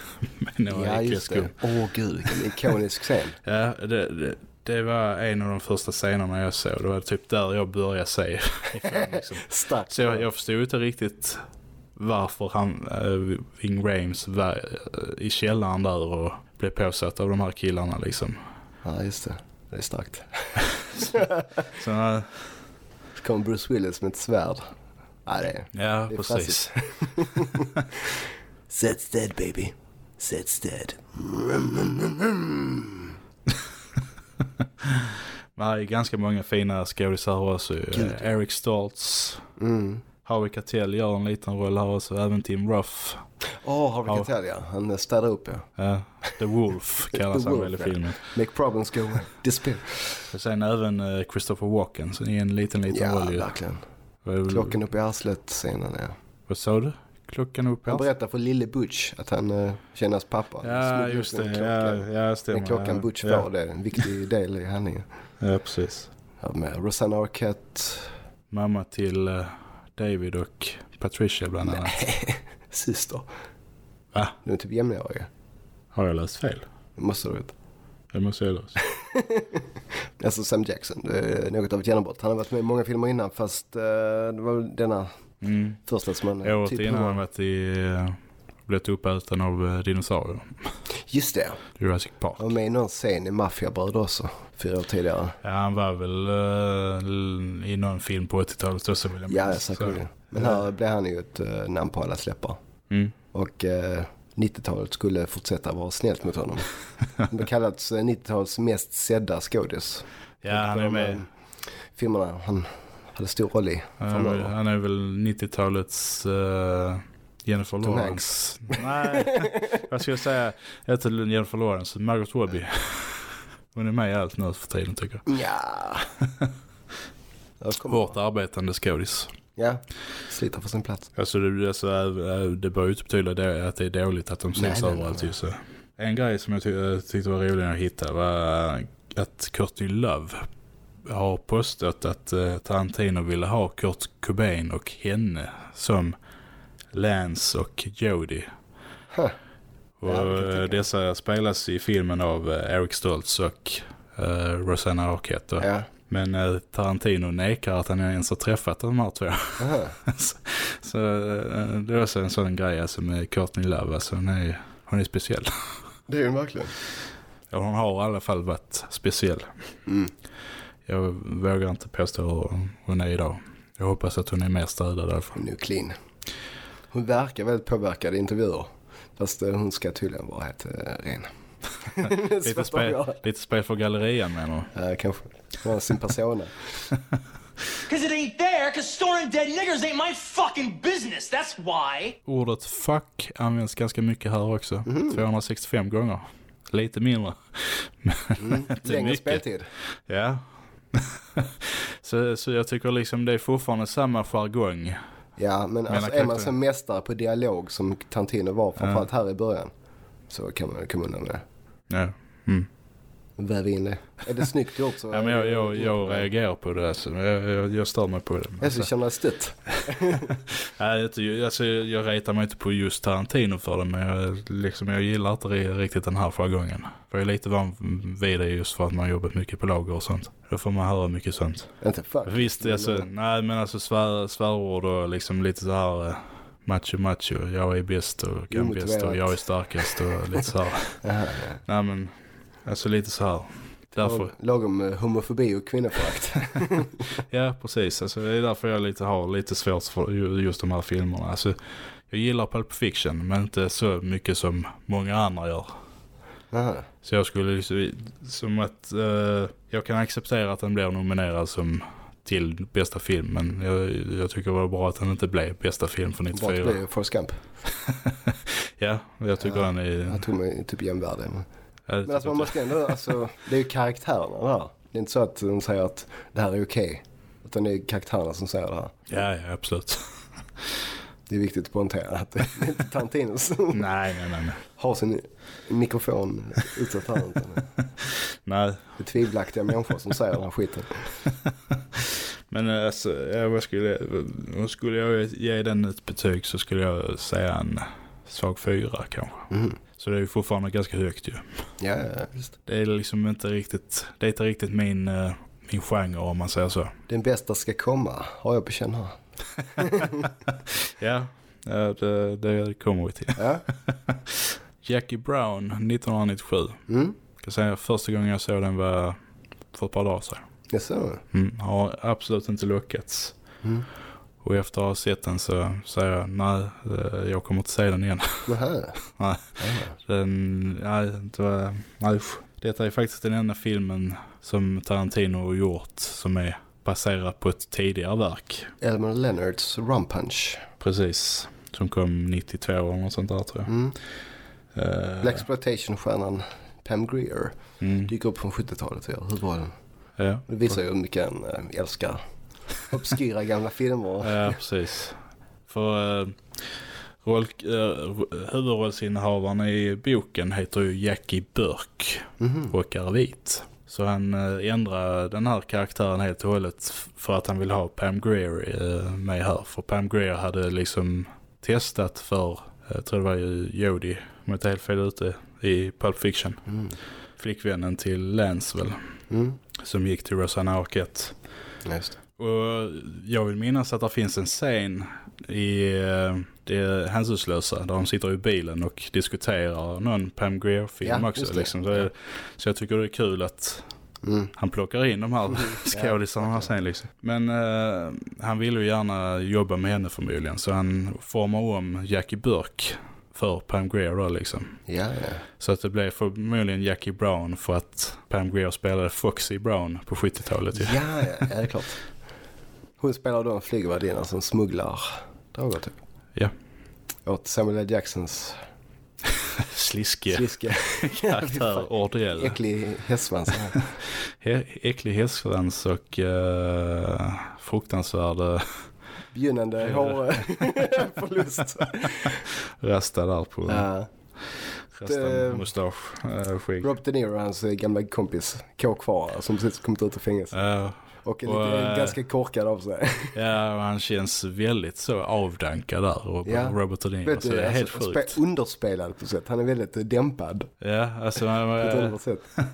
[LAUGHS] Några ja, just det. Åh gud, vilken ikonisk scen. [LAUGHS] Ja, det, det, det var en av de första scenerna jag såg. Det var typ där jag började se. liksom. Så jag, jag förstod inte riktigt varför han, äh, Ving Rames var äh, i källaren där och blev påsatt av de här killarna liksom. Ja, just det. Det är starkt. [LAUGHS] Så, äh, Så kommer Bruce Willis med ett svärd. Ja, det är... ja, Det är precis. [LAUGHS] Set's dead baby. Set's dead. [LAUGHS] Det är ganska många fina skådisar också. Gud. Eh, Eric Stoltz. Mm. Harvey Keitel gör en liten roll här också. Även Tim Ruff. Åh, Harvey Ja. Keitel ja. Han städar upp ja. Ja, The Wolf [LAUGHS] kallas han väl i ja. filmen. Make problems go. Disappear. Och sen även eh, Christopher Walken så i en liten liten Ja, roll ju. verkligen. Är Klockan upp i arslet scenen ja. Vad sa du? Klockan upp Han berättar för lille Butch att han uh, känner hans pappa. Ja, just det. en Ja, ja, stämmer. Den klockan ja. Butch ja. får, det är en viktig del i handlingen. Ja, precis. Ja, med Rosanna Arquette, Mamma till eh, David och Patricia bland annat. [LAUGHS] syster. Va? De är typ jämnåriga. Har jag läst fel? Det måste du veta. Det måste jag läsa. [LAUGHS] Alltså Sam Jackson, det är något av ett genombrott. Han har varit med i många filmer innan fast uh, det var denna Mm. första som han... Året typ innan har han varit i... Uh, blivit uppäten av uh, dinosaurier. Just det, Jurassic Park. han var med någon scen i Maffiabröder också. Fyra år tidigare. Ja, han var väl eh, i någon film på 80-talet också vill jag Ja, säkerligen. Men Ja. här blev han ju ett uh, namn på alla släppar. Mm. Och eh, 90-talet skulle fortsätta vara snällt mot honom. [LAUGHS] Det kallats eh, 90-talets mest sedda skådis. Ja, han är med. eh, Filmerna han hade stor roll i. Han är, väl- han är väl 90-talets eh, Jennifer Lawrence. Nej, jag säga? Jag heter Jennifer Lawrence, Margot Robbie. Hon är med i allt nu för tiden tycker jag. Ja. Hårt arbetande skådis. Ja, sliter för sin plats. Alltså det, alltså, det bör ju inte betyda det, att det är dåligt att de syns överallt. ju, Så. En grej som jag ty äh, tyckte var rolig att hitta var att Courtney Love har påstått att uh, Tarantino ville ha Kurt Cobain och henne som Lance och Jody. Huh. Och Ja, eh, dessa spelas i filmen av eh, Eric Stoltz och uh, Rosanna Arquette. Ja. Men eh, Tarantino nekar att han ens har träffat de här två. Aha. [LAUGHS] så så eh, det är också en sån grej alltså med Courtney Love. Alltså hon är, hon är speciell. Det är den verkligen. Ja, hon har i alla fall varit speciell. Mm. Jag vågar inte påstå hur hon är idag. Jag hoppas att hon är mer stödad därför. Hon är ju clean. Hon verkar väldigt påverkad i intervjuer. Fast eh, hon ska tydligen vara helt uh, ren. [LAUGHS] Lite spel, lite spel för gallerian menar du? Ja, kanske. Hon har sin persona. [LAUGHS] Cause it ain't there, cause storing dead niggers ain't my fucking business, that's why. Ordet fuck används ganska mycket här också. 265 gånger. Lite mindre. [LAUGHS] Men inte Längre mycket. speltid. Ja. så, så jag tycker liksom det är fortfarande samma jargong. Ja, men alltså, är man som mästare på dialog som Tarantino var, framförallt här i början, så kan man komma undan med det. Ja. Mm. Väv in det. Är det snyggt gjort så... Ja, men jag, jag, jag reagerar på det. Alltså. Jag, jag, jag stör mig på det. Jag så känner [LAUGHS] jag stött. Nej, alltså, jag retar mig inte på just Tarantino för det. Men jag, liksom, jag gillar inte ri- riktigt den här jargongen. För jag är lite van vid det just för att man har jobbat mycket på lager och sånt. Då får man höra mycket sånt. Inte fuck. Visst, alltså, nej men alltså svär, svärord och liksom lite så här... eh, Macho macho, jag är bäst och kan bäst och jag är starkast och lite så här. [LAUGHS] Jaha, Nej men, alltså lite så här. Därför, ja. Lagom eh, homofobi och kvinnoförakt. [LAUGHS] ja precis, alltså det är därför jag lite har lite svårt för ju- just de här filmerna. Alltså, jag gillar Pulp Fiction men inte så mycket som många andra gör. Aha. Så jag skulle liksom, som att eh, jag kan acceptera att den blir nominerad som till bästa film. Men jag, jag tycker det var bra att den inte blev bästa film för Bara att 94. det blir Forrest Gump. [LAUGHS] ja, jag tycker den är... Jag tror mig typ jämvärdig. Men, Ja, men alltså man måste ändå, alltså det är ju karaktärerna där. Det är inte så att de säger att det här är okej. Utan det är karaktärerna som säger det här. Ja, ja, absolut. Det är viktigt att poängtera att det är inte Tarantino som [LAUGHS] nej, nej, nej. nej. har sin mikrofon utsatt här. [LAUGHS] Nej, det är tvivelaktiga människor som säger den här skiten. [LAUGHS] men eh, alltså, vad skulle, vad skulle jag ge den ett betyg så skulle jag säga en svag fyra kanske. Mm. Så det är ju fortfarande ganska högt ju. Ja, ja, visst. Det är liksom inte riktigt, det är inte riktigt min, eh, min genre om man säger så. Den bästa ska komma, har jag på känn här. [LAUGHS] Ja, det, det kommer vi till. Ja. [LAUGHS] Jackie Brown 1997. Mm. Jag kan säga första gången jag såg den var för ett par dagar sedan. Jag så. Mm, har absolut inte lyckats. Mm. Och efter att ha sett den så säger jag nej, eh, jag kommer inte se den igen. [LAUGHS] Nähä. nej, den, nej, det var, nej. Detta är faktiskt den enda filmen som Tarantino har gjort som är baserad på ett tidigare verk. Elmer Leonards Rum Punch. Precis. Som kom 92 eller något sånt där tror jag. Mm. Eh, Blaxploitation-stjärnan Pam Grier mm, dyker upp från 70-talet. Ja. Hur var den? ja. Det visar ju hur mycket en äh, älskar obskyra gamla filmer. [LAUGHS] Ja, precis. För uh, roll, uh, huvudrollsinnehavaren i boken heter ju Jackie Burke Mhm. och är vit. Så han uh, ändrar den här karaktären helt och hållet för att han vill ha Pam Grier uh, med här. För Pam Grier hade liksom testat för, jag tror det var ju Jodie, om jag inte helt fel ute, i Pulp Fiction. Mm. Flickvännen till Lance väl, Mm. som gick till Rosanna Arquette. Just. Och jag vill minnas att det finns en scen i eh, det hänsynslösa där de sitter i bilen och diskuterar någon Pam Grier-film Ja, också. Liksom. Så, det, så jag tycker det är kul att Mm. han plockar in de här [LAUGHS] skådisarna här sen liksom. Men eh, han vill ju gärna jobba med henne förmodligen så han formar om Jackie Burke för Pam Grier då liksom. Ja, ja. Så att det blev förmodligen Jackie Brown för att Pam Grier spelade Foxy Brown på 70-talet ju. Ja, ja, ja, det är klart. [LAUGHS] Hon spelar då en flygvärdinna som smugglar droger typ. Ja. Åt Samuel L. Jacksons [LAUGHS] Sliske sliske. [LAUGHS] karaktär ordiell. Äcklig hästsvans. [LAUGHS] äcklig hästsvans och uh, fruktansvärd uh, Begynnande hårförlust. rasta där på rasta det- mustasch, uh. Robert De Niro, hans eh, gamla kompis, kåkfarare som precis kommit ut ur fängelse. Ja, Och är och, lite, eh, ganska korkad av sig. [LAUGHS] ja, och han känns väldigt så avdankad där, Robert, Ja. Robert De Niro, så du, det är helt alltså, sjukt. spe- underspelad på sätt. Han är väldigt eh, dämpad Ja, alltså [LAUGHS] på uh, underbart sätt. [LAUGHS]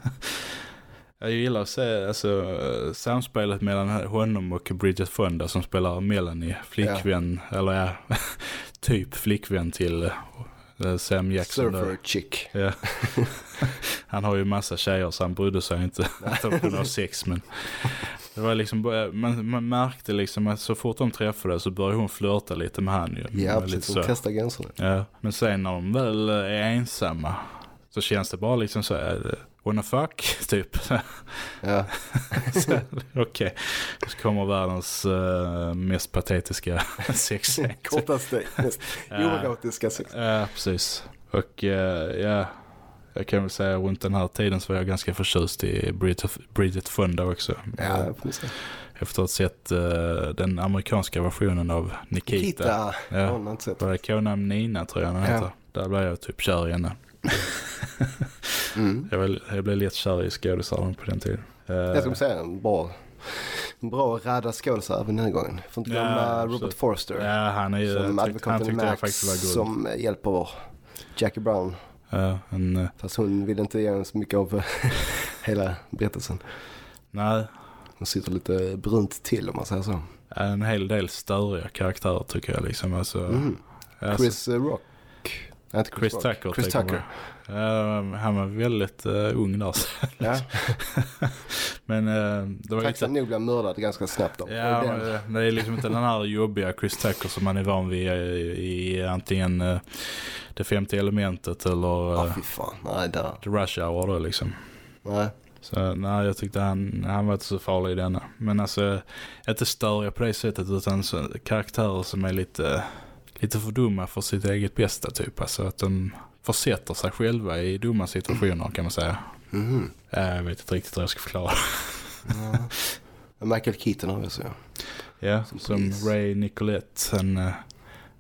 jag gillar att se alltså, eh, samspelet mellan honom och Bridget Fonda som spelar Melanie, flickvän, eller ja, typ flickvän till eh, Sam Jackson. där. Surfer chick. Ja. Han har ju massa tjejer så han brydde sig inte att de kunde ha sex. Men det var liksom, man, man märkte liksom att så fort de träffades så började hon flörta lite med han ju. Ja, Lite precis. De testar gränserna. Ja, men sen när de väl är ensamma så känns det bara liksom så här, wanna fuck, [LAUGHS] typ. Ja. [LAUGHS] Okej, så kommer världens eh, mest patetiska [LAUGHS] sexscen. Kortaste, mest oerotiska sex. Ja, precis. Och eh, ja, jag kan väl säga runt den här tiden så var jag ganska förtjust i Bridget, Bridget Fonda också. Ja, säga. Efter att ha sett eh, den amerikanska versionen av Nikita. Nikita. Ja. Ja. Hon har inte sett. Var det K-namn Nina tror jag hon Ja. heter. Där blev jag typ kär i henne. [LAUGHS] Mm. Jag, väl, jag blev lätt kär i skådisar på den tiden. Eh, Jag skulle säga en bra, en bra radda skådisar även den här gången. Får inte Ja, glömma absolut. Robert Forster. ja, han är ju, som tyck, han tyckte jag Max faktiskt var god. som eh, hjälper Jackie Brown. Ja, en, eh, Fast hon vill inte ge så mycket av eh, [LAUGHS] hela berättelsen. nej, Hon sitter lite brunt till om man säger så. en hel del störiga karaktärer tycker jag liksom. Alltså, Mm. alltså, Chris eh, Rock. Inte Chris Rock. Tucker. Chris Tucker. Ja, han var väldigt uh, ung där. Ja, [LAUGHS] Men uh, det var tacksam inte... nog blev mördad ganska snabbt då. Ja, den- men, eh, det är liksom inte den här jobbiga Chris Tucker som man är van vid i, i antingen uh, Det femte elementet eller uh, fan. Nej, där. The Rush Hour då liksom. Nej. Så nej, jag tyckte han, han var inte så farlig i denna. Men alltså, inte störiga på det sättet utan så, karaktärer som är lite, lite för dumma för sitt eget bästa typ. Alltså att de försätter sig själva i dumma situationer kan man säga. Ja, Jag vet inte riktigt hur jag ska förklara. Men Michael Keaton har vi så. Ja, Som som. Ray Nicolette, en uh,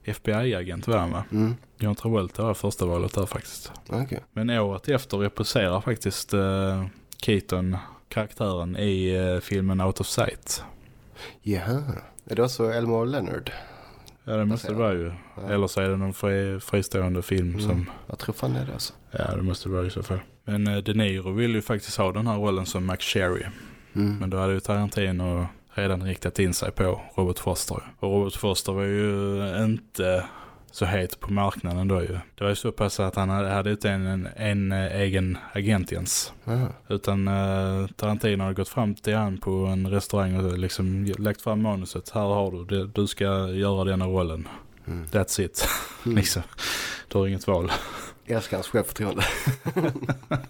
FBI-agent var va? Mm. John Travolta var första valet där faktiskt. Okej. Men året efter represserar faktiskt uh, Keaton karaktären i uh, filmen Out of Sight. Jaha. Är det också Elmore Leonard? Ja det måste det vara ju. Ja. Eller så är det någon fri, fristående film Mm. som... Jag tror fan det är det alltså. Ja det måste det vara i så fall. Men uh, De Niro ville ju faktiskt ha den här rollen som Max Sherry. Mm. Men då hade ju Tarantino redan riktat in sig på Robert Foster. Och Robert Foster var ju inte så het på marknaden då ju. Det var ju så pass att han hade, inte en, en, en eh, egen agent ens. Aha. Utan uh, Tarantino hade gått fram till han på en restaurang och liksom lagt fram manuset. Här har du, det, du ska göra denna rollen. Mm. That's it. [LAUGHS] Mm. liksom. Du har inget val. Jag älskar hans självförtroende. [LAUGHS]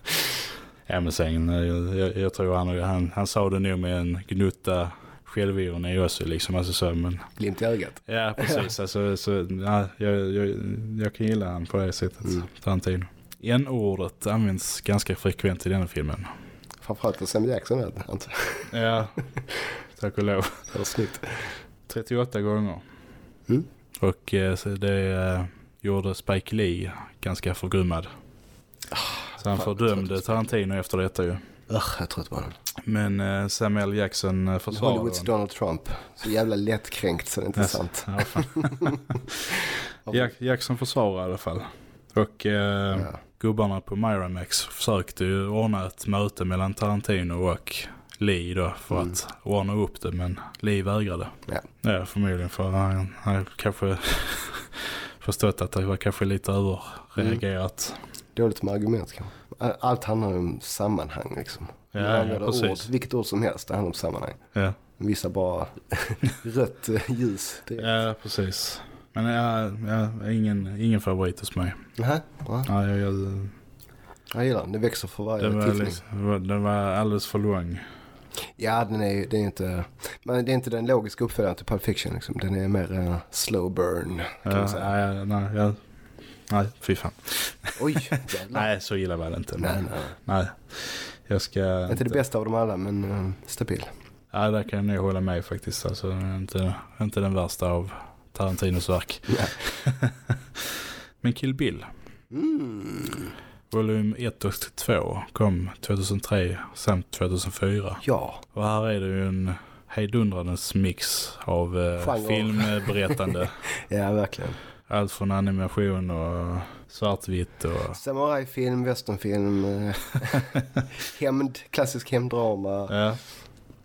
Ja men sen, eh, jag, jag, jag tror han, han, han sa det nog med en gnutta självironi också liksom. Alltså så, men, Glimt i ögat. ja precis. [LAUGHS] alltså, så, ja, jag, jag, jag kan gilla han på det sättet. Mm. Tarantino. N-ordet används ganska frekvent i denna filmen. Framförallt av Sam Jackson. är det, antar jag. Ja, [LAUGHS] tack och lov. Det var snyggt. 38 gånger. Mm. Och eh, det eh, gjorde Spike Lee ganska förgrymmad. Så han fördömde. Tarantino efter detta ju. Ugh, jag trött på den. Men eh, Samuel Jackson eh, försvarade Hollywoods honom. Donald Trump. Så jävla lättkränkt så det är inte Alltså, sant. [LAUGHS] Ja, Jackson försvarar i alla fall. Och eh, Ja. gubbarna på Miramax försökte ju ordna ett möte mellan Tarantino och Lee då för Mm. att ordna upp det men Lee vägrade. Ja. Ja, förmodligen för han, han kanske [LAUGHS] förstått att det var kanske lite överreagerat. Dåligt med argument kanske. All- Allt handlar om sammanhang liksom. Ja, Man ja, ord, vilket ord som helst, det handlar om sammanhang. Ja. Vissa bara [LAUGHS] rött eh, ljus. Är... ja, precis. Men ja, ja, ingen, ingen favorit hos mig. Nähä, ja, Ja, jag, jag, jag gillar den. Det växer för varje den, var liksom, den var alldeles för lång. Ja, den är, det är inte... Men det är inte den logiska uppföljaren till Pulp Fiction liksom. Den är mer uh, slow burn kan man Ja, säga. nej, nej, ja. Nej, fy fan. Oj. [LAUGHS] Nej, så illa var det inte. nej, men- nej. nej. Jag ska... Inte det bästa av dem alla, men uh, stabil. Ja, där kan jag nog hålla med faktiskt. Alltså, inte, inte den värsta av Tarantinos verk. [LAUGHS] Men Kill Bill, Mm. volym 1 och 2 kom 2003 samt 2004. Ja, Och här är det ju en hejdundrandes mix av eh, filmberättande. [LAUGHS] ja verkligen. Allt från animation och svartvitt och... Samurajfilm, westernfilm, [LAUGHS] hämnd, klassisk hämnddrama. Ja,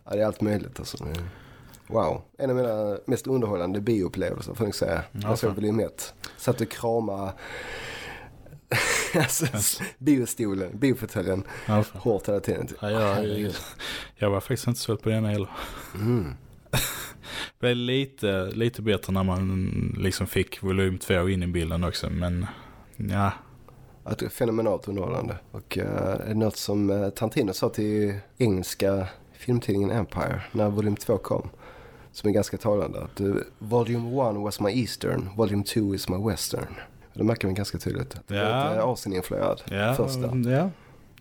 Ja, det är allt möjligt alltså. Wow, en av mina mest underhållande bioupplevelser får jag säga. Ja, Jag såg volym 1. Satt och krama [LAUGHS] alltså, biostolen, biofåtöljen ja, hårt hela tiden. Ja, jag, jag var faktiskt inte så på den heller. Mm. Blev lite, lite bättre när man liksom fick volym 2 in i bilden också. Men ja, Att det är fenomenalt underhållande. Och uh, är något som uh, Tarantino sa till engelska filmtidningen Empire när volym 2 kom. Som är ganska talande. Att uh, Volume 1 was my eastern, Volume 2 is my western. Det märker man ganska tydligt. Det Ja. var lite Asien-influerad ja, första. ja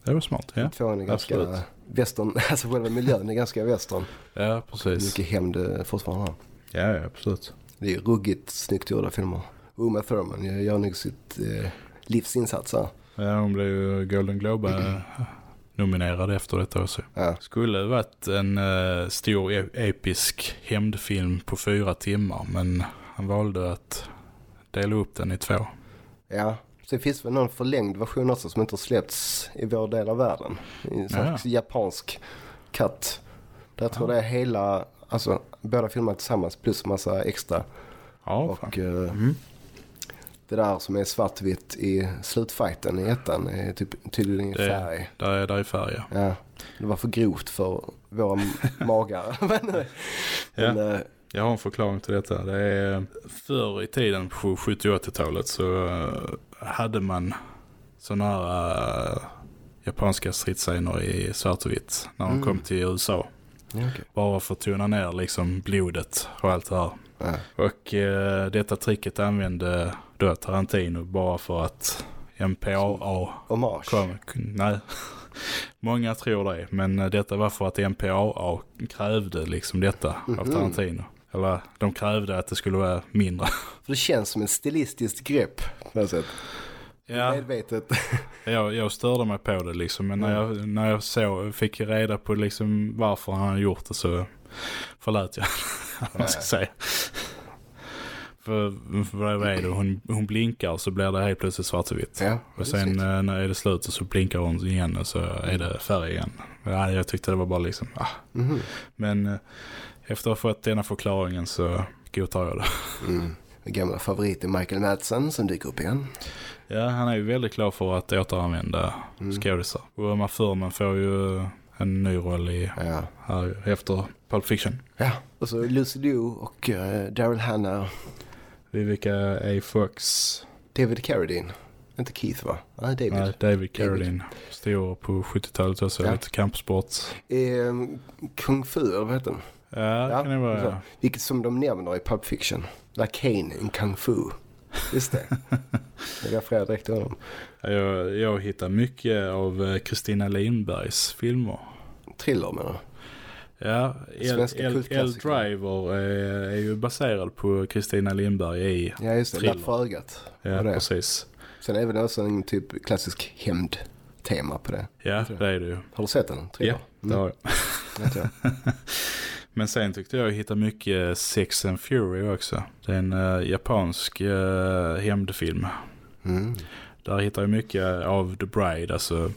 det var smart. Ja, Tvåan är ganska absolut. Western, [LAUGHS] alltså själva miljön är ganska western. ja precis. Mycket hämnd eh, fortfarande har. Ja, absolut. Det är ruggigt snyggt gjorda filmer. Uma Thurman gör- gör nog sitt eh, livsinsats här. Ja, hon blev ju Golden Globe eh, nominerad efter detta också. Ja. Skulle varit en eh, stor e- episk hämndfilm på fyra timmar. Men han valde att dela upp den i två. ja. Sen finns det väl någon förlängd version också som inte har släppts i vår del av världen. I en slags japansk cut. Där jag tror det är hela, alltså båda filmerna tillsammans plus massa extra. Ja, fan. Och eh, Mm. Det där som är svartvitt i slutfighten i ettan är typ tydligen i Det, färg. där, är, där är färg, ja. Ja, det var för grovt för våra [LAUGHS] magar. [LAUGHS] men, eh, Ja. men, eh, Jag har en förklaring till detta. Det är förr i tiden på 70 80-talet så eh, hade man sådana här eh, japanska stridsscener i svart och vitt när de Mm. kom till USA. okej. Bara för att tona ner liksom blodet och allt det här. Ja. Och eh, detta tricket använde då Tarantino bara för att MPAA Hommage. kom. Nej, [LAUGHS] många tror det. Men eh, detta var för att MPAA krävde liksom detta av Mhm. Tarantino. Eller de krävde att det skulle vara mindre. [LAUGHS] För det känns som en stilistiskt grepp på något sätt. Ja, Medvetet. [LAUGHS] jag, jag störde mig på det liksom. Men när jag, när jag så, fick reda på liksom varför han hade gjort det så förlät jag. [LAUGHS] vad man ska säga. För, för vad är det? Hon, hon blinkar och så blir det helt plötsligt svart och vitt. Ja, Och sen eh, när är det slut så blinkar hon igen och så är det färg igen. Ja, jag tyckte det var bara liksom, ah. Mhm. Men eh, efter att ha fått denna förklaringen så godtar jag det. Mm. Min gamla favorit är Michael Madsen som dyker upp igen. Ja, han är ju väldigt klar för att återanvända skådisar. Och Uma Thurman får ju en ny roll i, Ja. här efter Pulp Fiction. ja. Och så Lucy Liu och uh, Daryl Hannah. Vivica A. Fox, David Carradine. Inte Keith va? Nej, David. nej, David Carradine, stor på 70-talet också, Ja. lite kampsport. Eh, Kung Fu, vad heter den? Ja, kan det vara. så. Vilket som de nämner i Pulp Fiction. Like Kane in Kung Fu. Just det. [LAUGHS] Jag refererar direkt till honom. Jag, jag hittar mycket av eh, Kristina Lindbergs filmer. Thriller menar du? Ja, El, Svenska El, El kultklassiker. Driver är, är ju baserad på Kristina Lindberg i Ja, just det. Lapp för ögat. Ja, det. precis. Sen är det också en typ klassisk hämnd-tema på det. Ja, det är det ju. Har du sett den? Thriller? Ja, det har jag. Vet jag. [LAUGHS] Men sen tyckte jag hitta mycket Sex and Fury också. Det är en eh, japansk uh, hämndfilm. Mm. Där hittar jag mycket av The Bride. Alltså,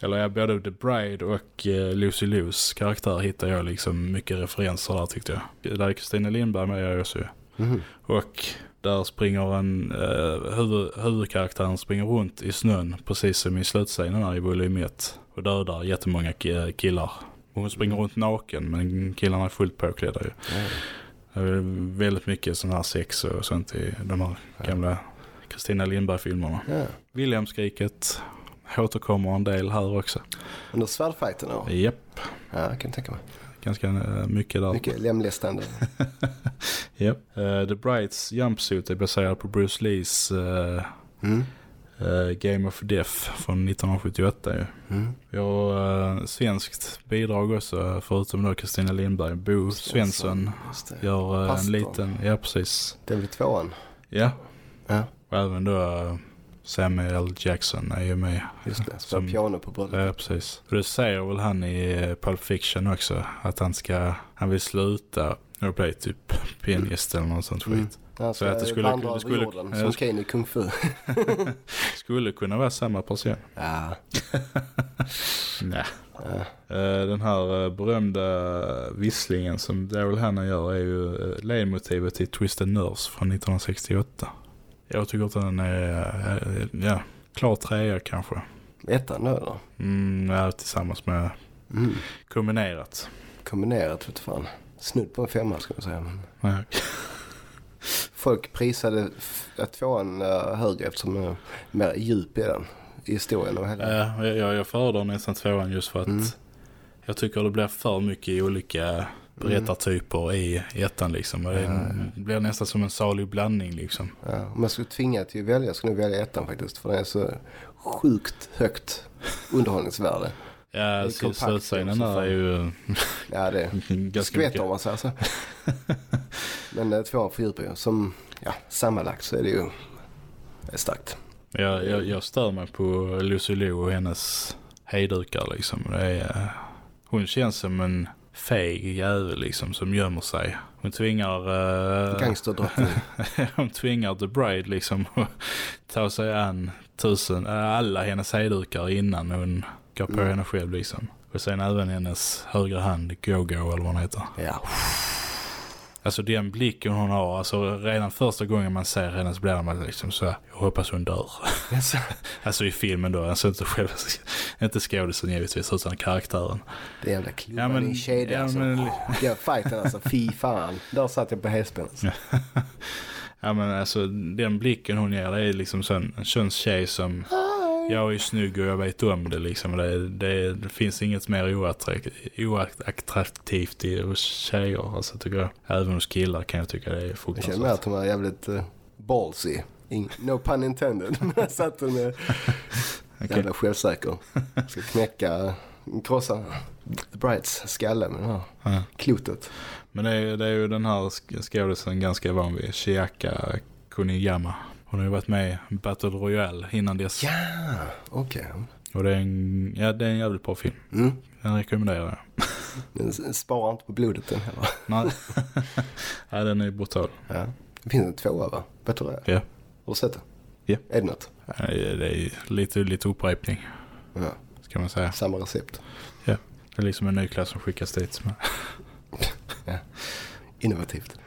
eller ja, både The Bride och uh, Lucy Lius karaktär hittar jag liksom mycket referenser där tyckte jag. Där är Kristina Lindberg med också. Mhm. Och där springer en uh, huvud, huvudkaraktären springer runt i snön precis som i slutscenen här i volym 1 och dödar jättemånga ki- killar. Och hon springer runt naken men killarna är fullt påklädda ju. Det är väldigt mycket sån här sex och sånt i de här gamla Kristina Lindberg-filmerna. Ja. Williamskriket återkommer en del här också. Under svärdfighten då? Japp, Ja, jag kan tänka mig. ganska eh, mycket där. Mycket lemlästande. [LAUGHS] Japp. Eh, The Brights jumpsuit är baserad på Bruce Lees eh, Mm. Eh, Game of Death från 1978 ju. Mm. Vi har uh, svenskt bidrag också, förutom då Kristina Lindberg. Bo Svensson gör eh, en liten, ja precis. Är väl tvåan? Ja, Ja, och även då eh, Samuel. Jackson är ju med. just det. Spelar Som- piano på bröllopet. Ja, precis. Och det säger väl han i eh, Pulp Fiction också, att han ska, han vill sluta och bli typ pianist eller något sånt Mm. Skit. Ja, Så att det skulle- vandra över skulle- jorden, ja, som det- Kane i Kung Fu. [LAUGHS] Skulle kunna vara samma person. Ja. [LAUGHS] Nej. Eh, Den här eh, berömda visslingen som Daryl Hannah gör är ju eh, ledmotivet till Twisted Nerves från 1968. Jag tycker att den är, eh, ja, klar trea kanske. Ettan då eller? Mm, ja, tillsammans med Mm. kombinerat. Kombinerat vet fan. Snudd på en femma ska man säga. Men Ja, folk prisade tvåan uh, högre eftersom uh, mer djup i den. I historien och hela. Ja, jag, jag, jag föredrar nästan tvåan just för att Mm. jag tycker det blir för mycket olika berättartyper i ettan liksom. Och Det blir nästan som en salig blandning liksom. Ja, om jag skulle tvinga till att välja skulle jag välja ettan faktiskt. För den är så sjukt högt underhållningsvärde. Ja, är slutscenen där är ju Ja, det [LAUGHS] ganska skvätter om man säger så. Men uh, tvåan fördjupar ju. Som ja, sammanlagt så är det ju är starkt. Jag, jag, jag stör mig på Lucy Liu och hennes hejdukar liksom. Det är, eh, hon känns som en feg jävel liksom som gömmer sig. Hon tvingar... Uh, Gangsterdrottning. [LAUGHS] hon tvingar The Bride liksom [LAUGHS] att ta sig an tusen, äh, alla hennes hejdukar innan hon går på henne själv liksom. Och sen även hennes högra hand, Go-Go eller vad hon heter. Ja. Alltså den blicken hon har, alltså redan första gången man ser henne så blir man liksom så här, jag hoppas hon dör. Alltså, [LAUGHS] alltså i filmen då, alltså inte själv, inte skådisen givetvis utan karaktären. det jävla klubban Ja, men- i kedja ja, alltså. men- Den fighten alltså, fy fan. Där satt jag på helspänn. Alltså. [LAUGHS] Ja men alltså den blicken hon ger, det är liksom sån, en sån tjej som jag är snygg och jag vet om det liksom. Det, det, det finns inget mer oattrakt- oattraktivt i, hos tjejer, alltså tycker jag. Även hos killar kan jag tycka det är Jag känner med fruktansvärt. att hon var jävligt uh, ballsy. In, no pun intended. Men [LAUGHS] jag satt hon uh, [LAUGHS] jävla självsäker. Ska knäcka, krossa The Brights skalle med det här Ja. klotet. Men det är, det är ju den här sk- skådisen ganska van vid, Chiaka Kuniyama. Hon har ju varit med i Battle Royale innan dess. Ja, okej. Och det är, en, ja, det är en jävligt bra film. Mm. Den rekommenderar jag. Den sparar inte på blodet den heller. Nej, [LAUGHS] ja, den är brutal. Ja. Det finns en tvåa va? Bättre det? Ja. Har du sett det? Ja. Är det något? Ja, Det är lite, lite upprepning, Ja. ska man säga. Samma recept. Det är liksom en ny klass som skickas dit. [LAUGHS] Innovativt.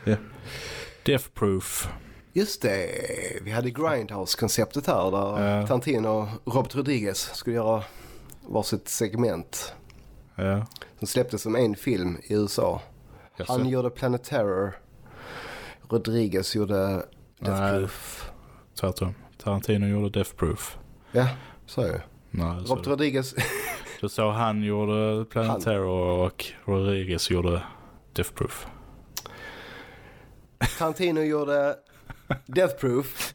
Death Proof. Just det, vi hade Grindhouse-konceptet här där Ja. Tarantino och Robert Rodriguez skulle göra varsitt segment. Ja. Som släpptes som en film i USA. Jaså? Han gjorde Planet Terror. Rodriguez gjorde Death Nej. Proof. Tvärtom. Tarantino gjorde Death Proof. Ja, så är det. Nej, Robert så, Rodriguez. [LAUGHS] så sa han gjorde Planet Han. Terror och Rodriguez gjorde Death Proof. Tarantino gjorde Death Proof.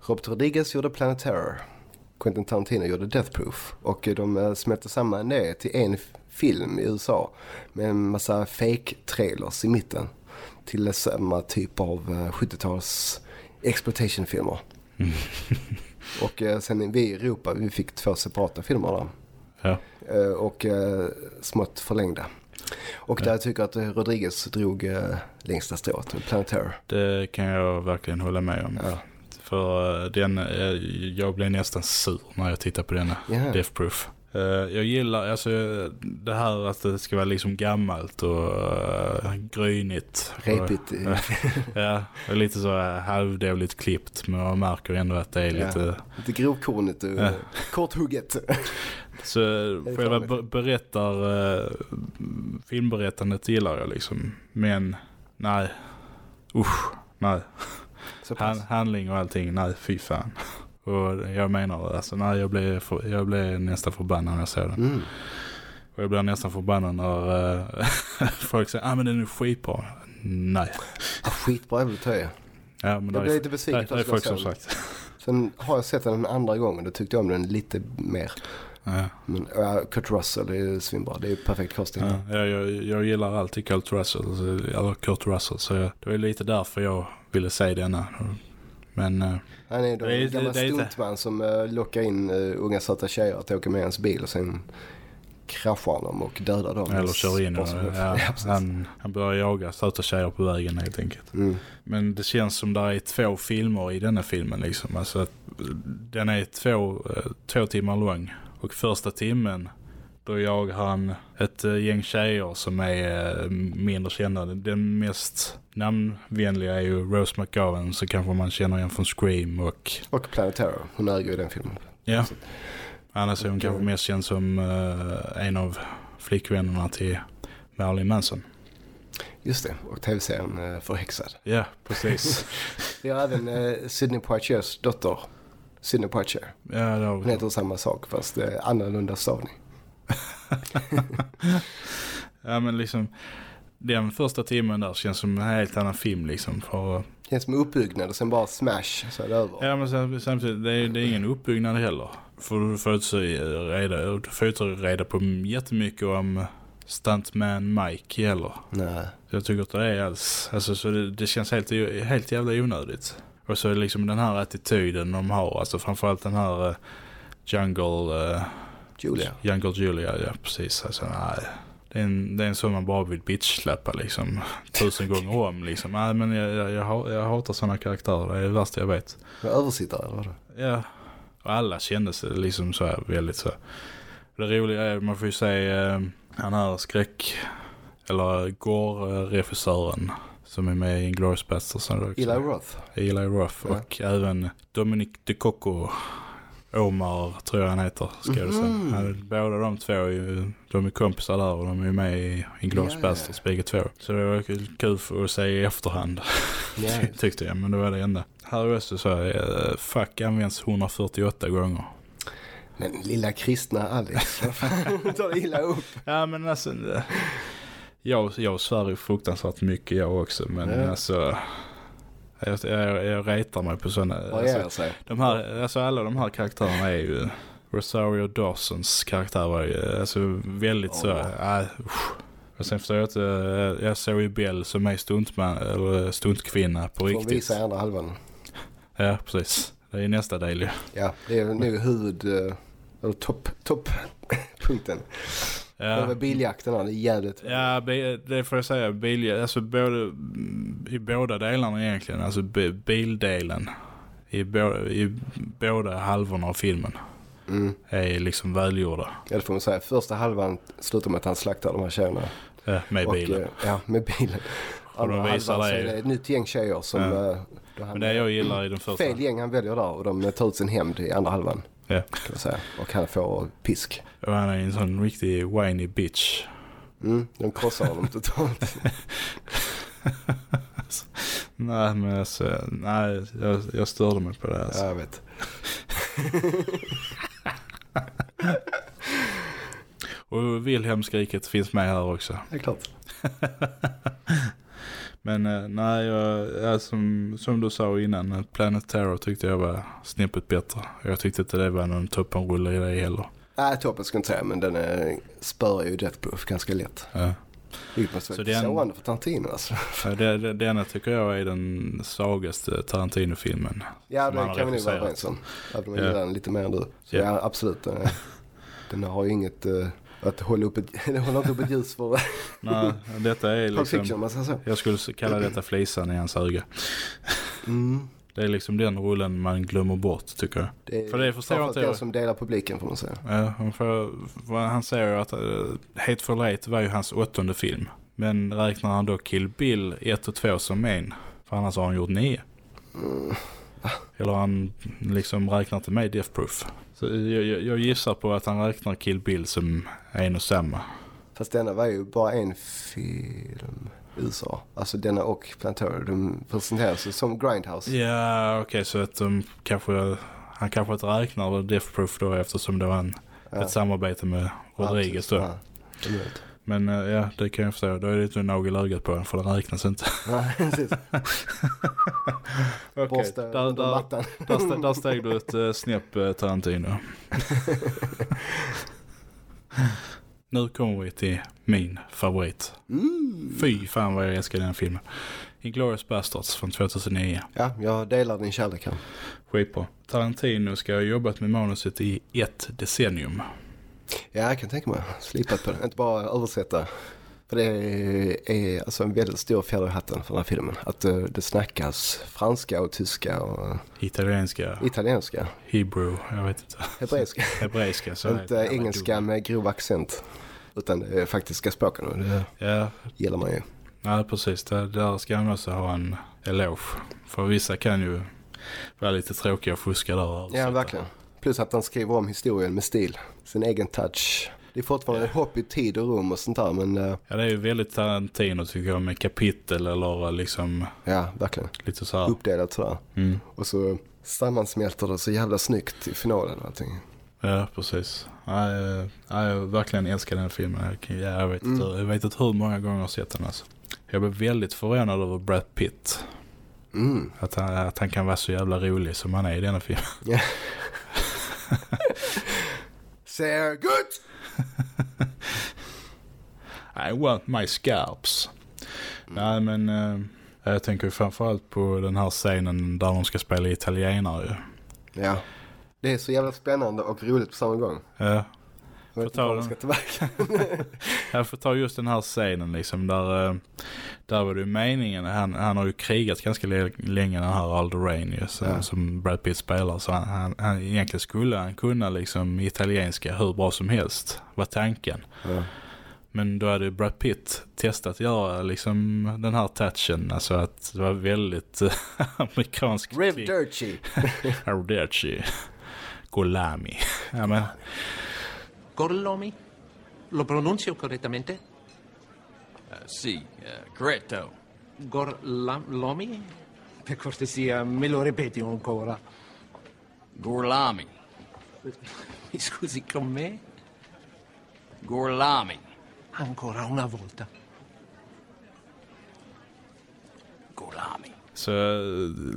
Robert Rodriguez gjorde Planet Terror. Quentin Tarantino gjorde Death Proof. Och de eh, smälte samman det till en film i USA. Med en massa fake-trailers i mitten. Till samma typ av eh, 70-tals exploitation-filmer. [LAUGHS] och eh, sen vi i Europa, vi fick två separata filmer där. Ja. Eh, och eh, smått förlängda. Och där jag tycker att eh, Rodriguez drog eh, längsta strået med Planet Terror. Det kan jag verkligen hålla med om. Ja. För eh, den, jag blev nästan sur när jag tittade på denna. Ja. Death Proof. Eh, jag gillar alltså det här att det ska vara liksom gammalt och uh, grynigt. Repigt. [LAUGHS] Ja, och lite så halvdåligt klippt men man märker ändå att det är Ja. lite... Lite grovkornigt och Ja. korthugget. Så [LAUGHS] själva be- berättar, uh, filmberättandet gillar jag liksom. Men nej, usch, nej. Han, handling och allting, nej fy fan. Och jag menar alltså, nej jag blev, för, jag blev nästan förbannad när jag såg den. Mm. Och jag blir nästan förbannad när uh, [LAUGHS] folk säger ah men den är skitbra. Nej. Ah, skitbra är väl att. Ja, men Jag det blev är, lite besviken det är när jag folk som sagt. Sen har jag sett den en andra gången. Då tyckte jag om den lite mer. Ja, Men ja, Kurt Russell det är svinbra. Det är perfekt casting. ja, jag, jag, jag gillar alltid Kurt Russell, eller Kurt Russell, så jag, det var lite därför jag ville säga denna. Men eh, Han är då Det en gammal stuntman som uh, lockar in uh, unga söta tjejer att åka med hans bil och sen kraschar dem och dödar dem. eller kör in en- ja, [LAUGHS] han, han börjar jaga söta tjejer på vägen helt enkelt. Mm. Men det känns som det är två filmer i denna filmen liksom. Alltså den är två, eh, två timmar lång. Och första timmen då jagar han ett eh, gäng tjejer som är eh, mindre kända. Den mest namnvänliga är ju Rose McGowan så kanske man känner igen från Scream och Och Planet Terror. Hon äger ju den filmen. ja. Annars är hon kanske mest känd som eh, en av flickvännerna till Marilyn Manson. Just det. Och tv-serien Förhäxad. Ja, precis. [LAUGHS] Vi har även Sidney Poitiers dotter. Sidney Poitier. ja, det har Hon heter samma sak fast annorlunda stavning. [LAUGHS] Ja men liksom den första timmen där känns som en helt annan film liksom. För, Känns som uppbyggnad och sen bara smash så är det över. ja men sam- samtidigt, det är, det är ingen uppbyggnad heller. För du får inte så reda, du får inte reda på jättemycket om Stuntman Mike heller. Nej. Jag tycker att det är alls, alltså så det, det känns helt, helt jävla onödigt. Och så är det liksom den här attityden de har, alltså framförallt den här eh, Jungle, eh, Julia. Jungle Julia, ja precis. Alltså, nej. Det är, en, det är en sån man bara vill bitchsläppa liksom [LAUGHS] tusen gånger om liksom. Nej men jag, jag, jag, jag hatar sådana karaktärer, det är det värsta jag vet. Översittare eller vadå? Ja, och alla kände sig liksom så här väldigt så. Det roliga är, man får ju säga, eh, han här skräck, eller Gore-regissören som är med i Inglourious Basterds. Eli Roth. Eli Roth Ja. och även Dominic DeCocco. Omar tror jag han heter, skådisen. Mhm. Han- Båda de två är ju, de är kompisar där och de är med i Inglourious bägge två. Så det var kul- att se i efterhand. [LAUGHS] Ja. Tyckte jag, men det var det enda. Här är också så här, eh, fuck används 148 gånger. Men lilla kristna Alex, vad fan, [LAUGHS] tar illa upp. Ja men alltså, eh, jag, jag svär ju fruktansvärt mycket jag också, men Ja. alltså, jag, jag, jag retar mig på sådana. Vad Alltså, ger sig? de här, alltså alla de här karaktärerna är ju, Rosario Dawsons karaktär var ju alltså väldigt så, Ja. äh, usch. Och sen förstår jag eh, jag såg ju Bell som är stuntman, eller stuntkvinna på Får riktigt. visa i andra halvan. Ja, precis. Det är nästa del ju. Ja, det är nog huvud... Eller topp, topppunkten. [LAUGHS] Det Ja. var biljakten det är jävligt... Ja, det får jag säga. Bil, alltså både, I båda delarna egentligen. Alltså bi- bildelen i, bo, i båda halvorna av filmen Mm. är liksom välgjorda. Ja, det får man säga. Första halvan slutar med att han slaktar de här tjejerna. Ja, med Och, bilen. eh, Ja, med bilen. De Andra visar halvan så är det ett nytt gäng tjejer som... Ja. eh, Men det jag gillar i den första... Fel gäng han väljer där och de tar ut sin hämnd i andra halvan. Ja. Kan man säga. Och han får pisk. Och han är en sån riktig whiny bitch. Mm, de krossar honom totalt. Nej, men alltså, nej, jag, jag störde mig på det. Alltså. Ja, jag vet. [LAUGHS] Och Wilhelmskriket finns med här också. Det är klart. [LAUGHS] Men eh, nej, jag, ja, som, som du sa innan, eh, Planet Terror tyckte jag var snippet bättre. Jag tyckte inte det var någon toppenrulle i det heller. Nej, toppen ska jag inte säga, men den är, spöar ju Death Proof ganska lätt. Ja. Så den- sårande för Tarantino alltså. Ja, Det, det, denna tycker jag är den svagaste Tarantino-filmen. Ja, det kan vi nog vara överens om. Även om jag Ja. gillar den lite mer än du. Så Ja. ja, absolut. Den, är- den har ju inget... eh, att hålla upp ett, [LAUGHS] inte upp ett ljus för [LAUGHS] Nej, detta är liksom, jag skulle kalla detta flisan i hans öga. Mm. [LAUGHS] Det är liksom den rullen man glömmer bort tycker jag. Det är För det förstår inte jag. som delar publiken får man säga. Ja, han får- vad han säger att uh, Hateful Eight var ju hans åttonde film. Men räknar han då Kill Bill 1 och 2 som en? För annars har han gjort nio. Eller han liksom räknar inte med Death Proof. Så jag, jag, jag gissar på att han räknar Kill Bill som en och samma. Fast denna var ju bara en film i USA. Alltså denna och Planetary. De presenteras ju som Grindhouse. Ja, okej så att de kanske, han kanske inte räknar Death Proof då eftersom det var en, Ja. ett samarbete med Rodriguez då. Ja, är möjligt. Men eh, ja, det kan jag förstå. Då är det inte en nagel ögat på den för den räknas inte. Nej, [LAUGHS] precis. Okej, Borsta där, där, där, ste- där steg du ett uh, snäpp uh, Tarantino. [LAUGHS] nu kommer vi till min favorit. Mm. Fy fan vad jag älskar den filmen. Inglourious Basterds från 2009. Ja, jag delar din kärlek här. Skitbra. Tarantino ska ha jobbat med manuset i ett decennium. Ja, jag kan tänka mig. Slipat på det. Inte bara översätta. För det är alltså en väldigt stor fjäder i hatten för den här filmen. Att eh, det snackas franska och tyska och Italienska, italienska. hebrew, jag vet inte. Hebreiska. [LAUGHS] Hebreiska. så Inte engelska med grov accent. Utan det är faktiska språken och det Ja, gillar man ju. Ja, precis. Där, där ska han också ha en eloge. För vissa kan ju vara lite tråkiga och fuska där. Ja, verkligen. Plus att han skriver om historien med stil. Sin egen touch. Det är fortfarande ett hopp i tid och rum och sånt där men eh, Ja, det är ju väldigt Tarantino tycker jag med kapitel eller liksom ja, verkligen. lite så här. Uppdelat sådär. Mm. Och så sammansmälter det så jävla snyggt i finalen och allting. Ja, precis. Ja, jag, ja, jag verkligen älskar den filmen. Jag, jag, vet inte, jag vet inte hur många gånger jag har sett den alltså. Jag blev väldigt förvånad över Brad Pitt. Mm. Att han, att han kan vara så jävla rolig som han är i denna film. Ja. [LAUGHS] Sehr gut! [LAUGHS] I want my scalps. Nej men eh, jag tänker framförallt på den här scenen där de ska spela italienare. Ja. Det är så jävla spännande och roligt på samma gång. Ja, Jag vet inte ta ska tillbaka. [LAUGHS] jag får ta just den här scenen liksom där, eh, där var det ju meningen, han, han har ju krigat ganska länge den här Aldo Rain ju, som, Ja. som Brad Pitt spelar. Så han, han, han, egentligen skulle han kunna liksom italienska hur bra som helst, var tanken. Ja. Men då hade Brad Pitt testat att göra liksom den här touchen. Alltså att det var väldigt eh, [LAUGHS] amerikansk. Klick. Dirty. [LAUGHS] Arrivederci. Golami. Ja, men, Gorlomi? Lo pronuncio correttamente? sì, eh, corretto. Gorlomi? Per cortesia, me lo ripeti ancora. Gorlami. Mi scusi con me? Gorlami. Ancora una volta. Gorlami. Så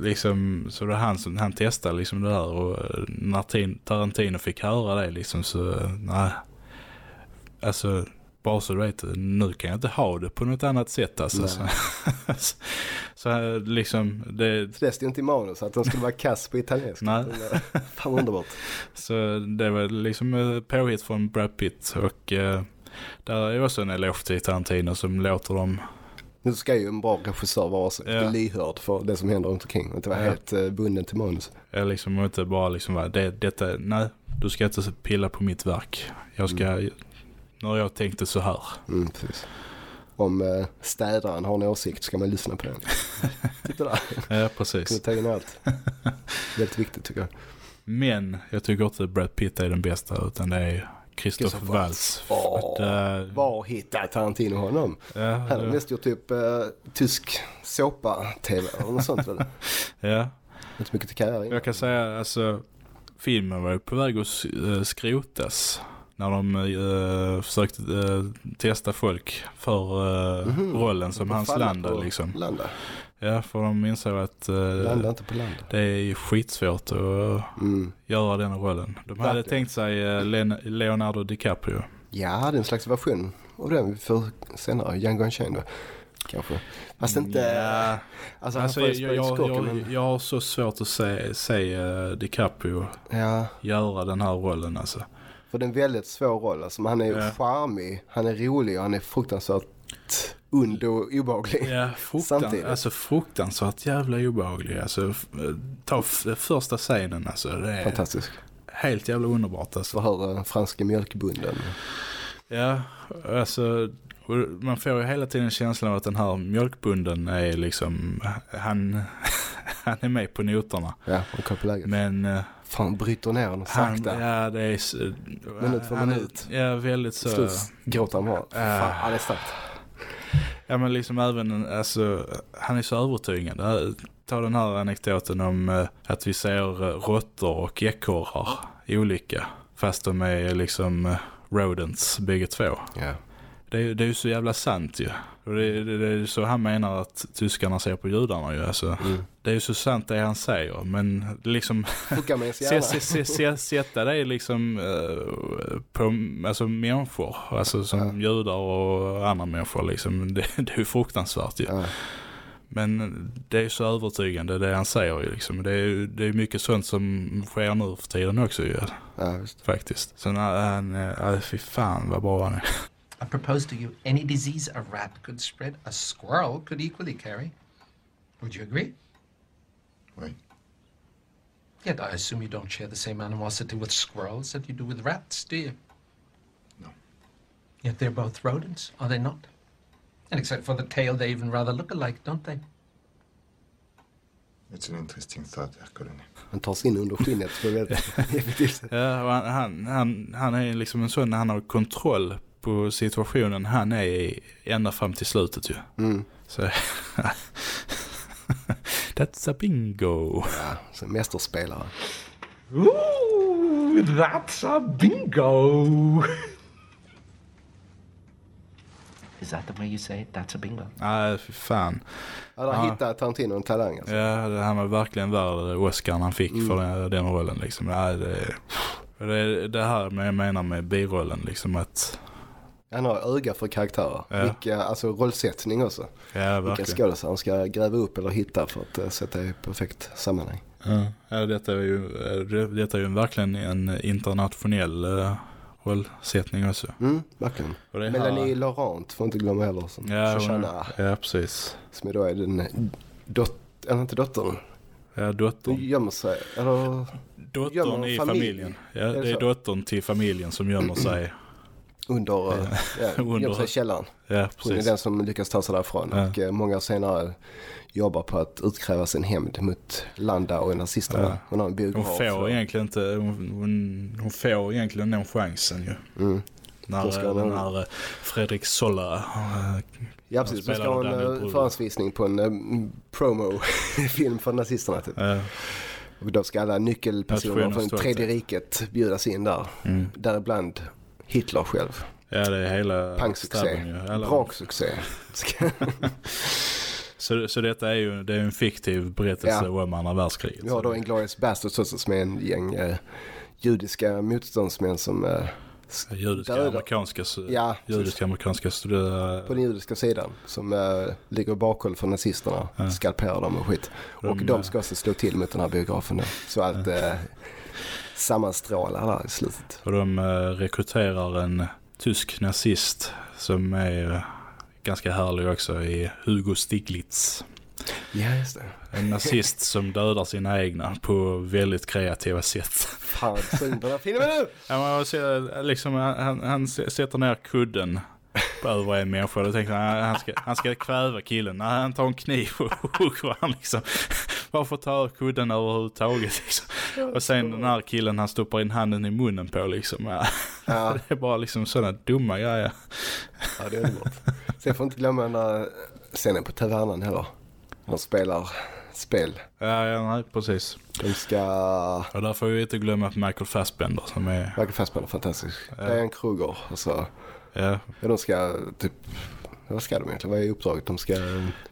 liksom, så det var han som han testade liksom det där och eh, när Tin- Tarantino fick höra det liksom så, nej. Alltså, bara så du vet, nu kan jag inte ha det på något annat sätt alltså. Så, [LAUGHS] så liksom, det, Så det stod inte i manus att de skulle vara kass på italienska. Nej. [LAUGHS] Fan underbart. Så det var liksom eh, påhitt från Brad Pitt och eh, där är också en eloge till Tarantino som låter dem, Nu ska ju en bra regissör vara så Ja. lyhörd för det som händer runt omkring och inte vara Ja. helt eh, bunden till manus. eh, liksom inte bara liksom vara, det, detta, nej, du ska inte pilla på mitt verk. Jag ska, nu har jag tänkt det så här. Mm, precis. Om eh, städaren har en åsikt ska man lyssna på den. [LAUGHS] Titta där, Ja, kunde precis. ta in allt. [LAUGHS] Väldigt viktigt tycker jag. Men jag tycker inte Brad Pitt är den bästa utan det är Christopher Waltz. Eh, Var hittar Tarantino honom? ja, Han har mest gjort typ eh, tysk såpa-tv eller något sånt väl? [LAUGHS] ja. Inte mycket till karriär. Jag kan säga alltså filmen var ju på väg att eh, skrotas när de eh, försökte eh, testa folk för eh, Mhm. rollen som hans på liksom. Landa. Ja, för de insåg att eh, det är skitsvårt att Mm. göra den rollen. De hade Verkligen. tänkt sig eh, Leonardo DiCaprio. Ja, det är en slags version av den får senare. Django Unchained. Kanske. Fast inte... Ja, Alltså, alltså, jag, jag, jag, men... jag har så svårt att se, se eh, DiCaprio Ja, göra den här rollen alltså. för det är en väldigt svår roll. Alltså, han är Ja. charmig, han är rolig och han är fruktansvärt und och obehaglig. Ja, fruktan, Samtidigt. alltså fruktansvärt jävla obehaglig. Alltså, f- ta f- första scenen alltså. Det är Fantastisk. helt jävla underbart alltså. Förhöra franska mjölkbunden. Ja, alltså man får ju hela tiden känslan av att den här mjölkbunden är liksom, han, [LAUGHS] han är med på noterna. Ja, och koll på läget. Men eh, Fan, bryter ner honom han, sakta. ja det är Minut för han minut. Ja, väldigt så. Slut gråter han bara. Fan, han är starkt. Ja men liksom även, alltså, han är så övertygande. Ta den här anekdoten om eh, att vi ser eh, råttor och ekorrar olika. Fast de är liksom eh, rodents bägge två. Ja. Det är, det är ju så jävla sant ju. Och det, det, det är så han menar att tyskarna ser på judarna ju. Alltså, Det är ju så sant det han säger. Men liksom [LAUGHS] sätta det liksom eh, på alltså, människor. Alltså som judar och andra människor liksom. Det, det är ju fruktansvärt ju. Ja. Men det är ju så övertygande det han säger ju liksom. Det är ju det är mycket sånt som sker nu för tiden också ju. Ja, visst. Faktiskt. Så när han, äh, fy fan vad bra han är. I propose to you any disease a rat could spread, a squirrel could equally carry. Would you agree? Oui. Yet I assume you don't share the same animosity with squirrels that you do with rats, do you? No. Yet they're both rodents, are they not? And except for the tail, they even rather look alike, don't they? It's an interesting thought, Ercolini. Han tar sig in under skinnet på ett [LAUGHS] väldigt effektivt sätt. Ja, och han, han, han, han är liksom en sån när han har kontroll på situationen han är i ända fram till slutet ju. Mm. Så [LAUGHS] That's a bingo. Ja, så mästerspelare. Ooh, that's a bingo. Is that the way you say it? That's a bingo. Nej, fy fan. Ja, där Ja. hittar Tarantino en talang alltså. Ja, det- han var verkligen värd Oscar han fick för den, den rollen liksom. Nej, det, det är det här med, jag menar med birollen liksom att, Han har öga för karaktärer. Ja. Vilka, alltså rollsättning också. ja Vilka skådespelare han ska gräva upp eller hitta för att uh, sätta i perfekt sammanhang. Ja, detta är ju, eh, det- detta är ju verkligen en internationell uh, rollsättning också. Mm, verkligen. Och det är Melanie här- Laurent får inte glömma heller. Som Ja, Shoshana. ja, precis. Som då är den dot, eller inte dottern. Ja, Hon dottern. gömmer sig. Eller, Dottern i familj. familjen. Ja, Är det det är dottern till familjen som gömmer sig. Under, eh, [LAUGHS] ja, Under. sig i källaren. Ja, Hon är den som lyckas ta sig därifrån Ja. och eh, många senare jobbar på att utkräva sin hämnd mot Landa och nazisterna. Ja. Hon har en biograf. Hon får egentligen inte, hon, hon, får egentligen den chansen ju. Mm. När ska eh, hon- eh, Fredrik Solla eh, Ja precis, ska hon Daniel uh, Brühl. förhandsvisning på en uh, promo-film [LAUGHS] för nazisterna typ. eh, Och då ska alla nyckelpersoner från tredje riket bjudas in där. Mm. Däribland Hitler själv. Ja det är hela Pangsuccé. Braksuccé. [LAUGHS] Så, så detta är ju det är en fiktiv berättelse Ja. om andra världskriget. Vi har då Inglourious Basterds också som är en gäng eh, judiska motståndsmän som eh, Judiska dödar- amerikanska, Ja, judiska amerikanska studerare. på den judiska sidan som eh, ligger bakom för nazisterna, Ja. skalperar dem och skit. och De, de eh, ska också slå till mot den här biografen då. Så allt eh, sammanstrålar där i slutet. Och de eh, rekryterar en tysk nazist som är eh, ganska härlig också i Hugo Stiglitz. Ja, just det. En nazist som dödar sina egna på väldigt kreativa sätt. Fan, sug på den filmen nu! [LAUGHS] Ja, ser, liksom, han, han sätter ner kudden på över en människa. Då tänker han han ska, han ska kväva killen. Nej, han tar en kniv och [LAUGHS] hugger han liksom. Varför ta kudden överhuvudtaget liksom. Och sen den här killen han stoppar in handen i munnen på liksom. Ja. Ja. [LAUGHS] Det är bara liksom sådana dumma grejer. Ja, det är underbart. Sen får inte glömma den där scenen på tavernan heller. De spelar spel. Ja, ja nej, precis. De ska... Och där får vi inte glömma Michael Fassbender som är... Michael Fassbender, fantastisk. Ja. Diane Kruger. Alltså, Ja, ja, de ska typ... Vad ska de egentligen? Vad är uppdraget? De ska...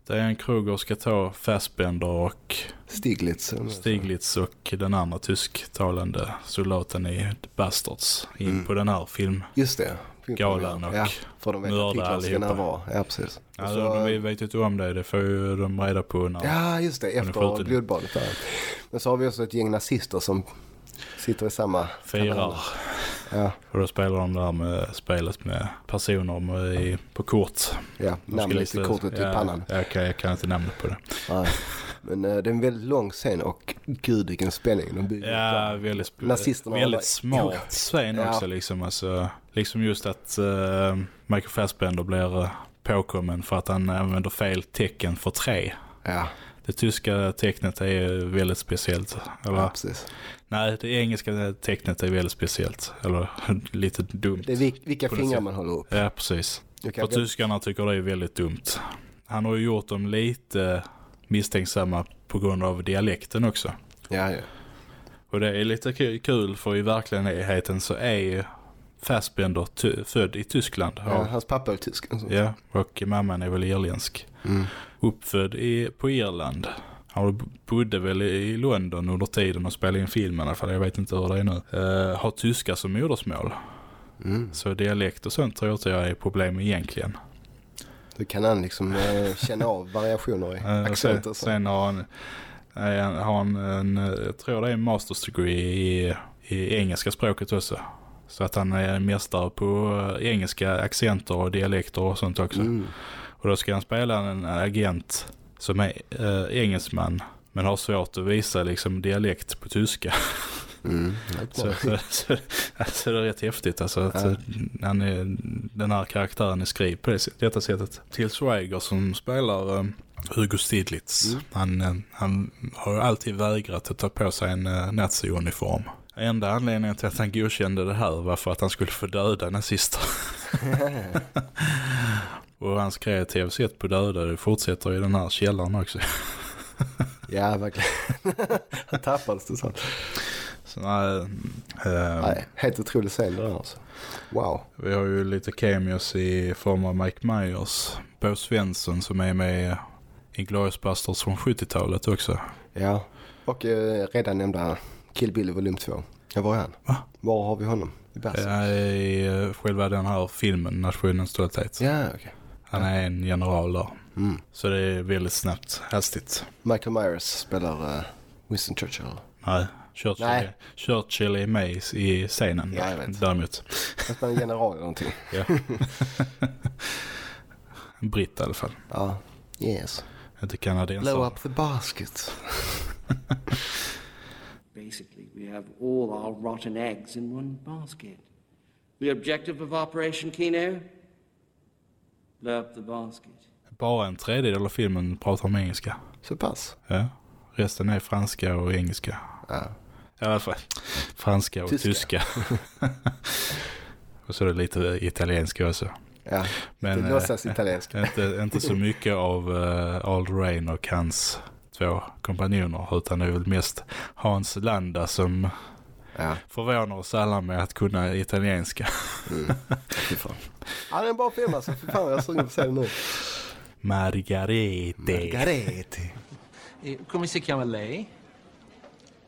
Diane Kruger ska ta Fassbender och Stiglitz. Stiglitz och den andra tysktalande soldaten i The Bastards in Mm. på den här film. Just det. Galan och Ja, för de vet mörda allihopa. närvara. Ja, precis. Ja, Och de, så- vi vet ju inte om det, det får ju de reda på när... Ja, just det. är Efter blodbadet. Men så har vi också ett gäng nazister som sitter i samma... Firar. Ja, Och då spelar de där med spelet med personer med i, på kort. ja. De namnet i kortet i ja, pannan. Jag kan, jag kan inte namnet på det. Nej. Men eh, det är en väldigt lång scen och gud vilken spänning de bygger. Ja, väldigt, Nazisterna väldigt bara- smart scen Ja. också liksom. Alltså, liksom just att uh, Michael Fassbender blir eh, påkommen för att han använder fel tecken för tre. Ja, Det tyska tecknet är väldigt speciellt. Eller, ja precis. Nej, det engelska tecknet är väldigt speciellt. Eller [LAUGHS] lite dumt. Det är vil- vilka fingrar man håller upp. Ja, precis. För kan, tyskarna tycker det är väldigt dumt. Han har ju gjort dem lite misstänksamma på grund av dialekten också. ja, ja. Och det är lite ku- kul för i verkligheten så är Fassbender född i Tyskland. ja. Ja. Hans pappa är tysk. ja, och mamman är väl irländsk. Mm. Uppfödd i, på Irland. Han bodde väl i London under tiden och spelade in film i alla fall. Jag vet inte hur det är nu. Uh, har tyska som modersmål. Mm. Så dialekt och sånt tror jag inte jag är problem egentligen. Då kan han liksom eh, känna av variationer i Eh, och accent sen, sen har han, eh, har han en, eh, jag tror det är en masters degree i, i engelska språket också. Så att han är mästare på eh, engelska accenter och dialekter och sånt också. Mm. Och då ska han spela en agent som är äh, engelsman men har svårt att visa liksom dialekt på tyska. Mm. [LAUGHS] Så, så, så, alltså det är rätt häftigt alltså att Ja. eh, han är, den här karaktären är skriven på det, detta sättet. Till Schweiger som spelar eh, Hugo Stiglitz. Mm. Han, eh, han har alltid vägrat att ta på sig en uh, nazi-uniform. Enda anledningen till att han godkände det här var för att han skulle få döda nazister. [LAUGHS] [LAUGHS] Och hans kreativa sätt på döda det fortsätter i den här källaren också. [LAUGHS] Ja, verkligen. [LAUGHS] han tappades totalt. Så, nej, eh, Nej, helt otrolig scen det där alltså. Wow. Vi har ju lite cameos i form av Mike Myers, Bo Svensson som är med i Glorious Bastards från 70-talet också. Ja. Och eh, redan nämnda Kill Bill volym 2. Ja, var är han? Va? Var har vi honom? I Bass? Ja, I eh, själva den här filmen, Nationens stolthet. Ja, okej. Han är en general där. Mm. Så det är väldigt snabbt, hastigt. Michael Myers spelar uh, Winston Churchill. Nej, Churchill, Nej. Är, Churchill är med i scenen. Ja, jag vet. Däremot. Spelar en general eller någonting. [LAUGHS] Ja. en britt i alla fall. Ja. Yes. Inte kanadensare. Blow up the basket. [LAUGHS] Basically, we have all our rotten eggs in one basket. The objective of Operation Keen The basket. Bara en tredjedel av filmen pratar om engelska. Så pass? Ja. Resten är franska och engelska. Ja. I alla fall franska och Tyska. tyska. [LAUGHS] och så är det lite italienska också. Ja, Men det eh, låtsas italienska. inte, inte så mycket av uh, Ald Rain och hans två kompanjoner utan det är väl mest Hans Landa som Ja. förvånar oss alla med att kunna italienska. Mm. [LAUGHS] Ja, det är en bra film alltså. Fy fan, jag är sugen på att se den nu. Margarete. Margarete. E come si chiama lei?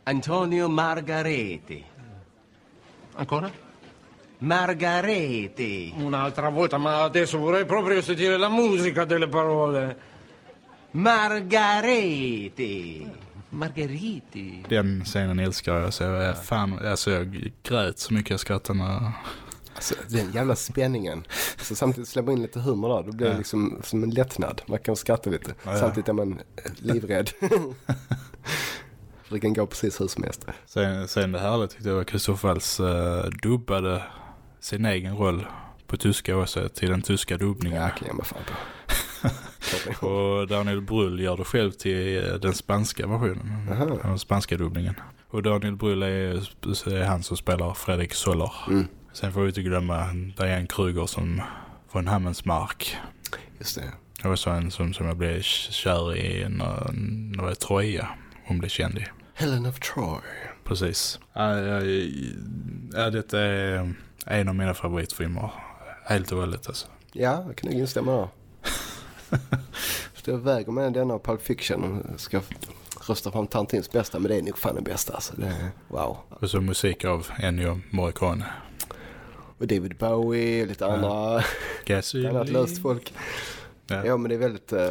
Antonio Margareti. Ancora? Margareti. Un'altra volta, ma adesso vorrei proprio sentire la musica delle parole. Margareti. Margheriti. Den scenen älskar jag. Så jag, är fan, alltså jag grät så mycket jag skrattade när... Alltså, den jävla spänningen. Så samtidigt släpper in lite humor där. Då blir det Ja. liksom som en lättnad. Man kan skratta lite. Ja, ja. Samtidigt är man eh, livrädd. För det kan gå precis hur som helst. Sen, sen det härliga tyckte jag var Christoph Waltz uh, dubbade sin egen roll på tyska också till den tyska dubbningen. Ja, kan jag fan på. [LAUGHS] Och Daniel Brull gör det själv till eh, den spanska versionen. Aha. Den spanska dubbningen. Och Daniel Brull är, är han som spelar Fredrik Soller. Mm. Sen får vi inte glömma Diane Kruger som från Hammensmark. Just det. Det var så en som, som jag blev kär i när, när jag är Troja. Hon blev känd i. Helen of Troy. Precis. Ja, ja, ja, detta är en av mina favoritfilmer. Helt och hållet alltså. Ja, jag kan nog instämma där. [LAUGHS] Jag väger med denna och Pulp Fiction och ska rösta fram Tarantins bästa. Men det är nog fan den bästa alltså. Det wow. Och så musik av Ennio Morricone. Och David Bowie och lite andra, [LAUGHS] Gasoline. annat löst folk. Ja. Ja, men det är väldigt... Uh,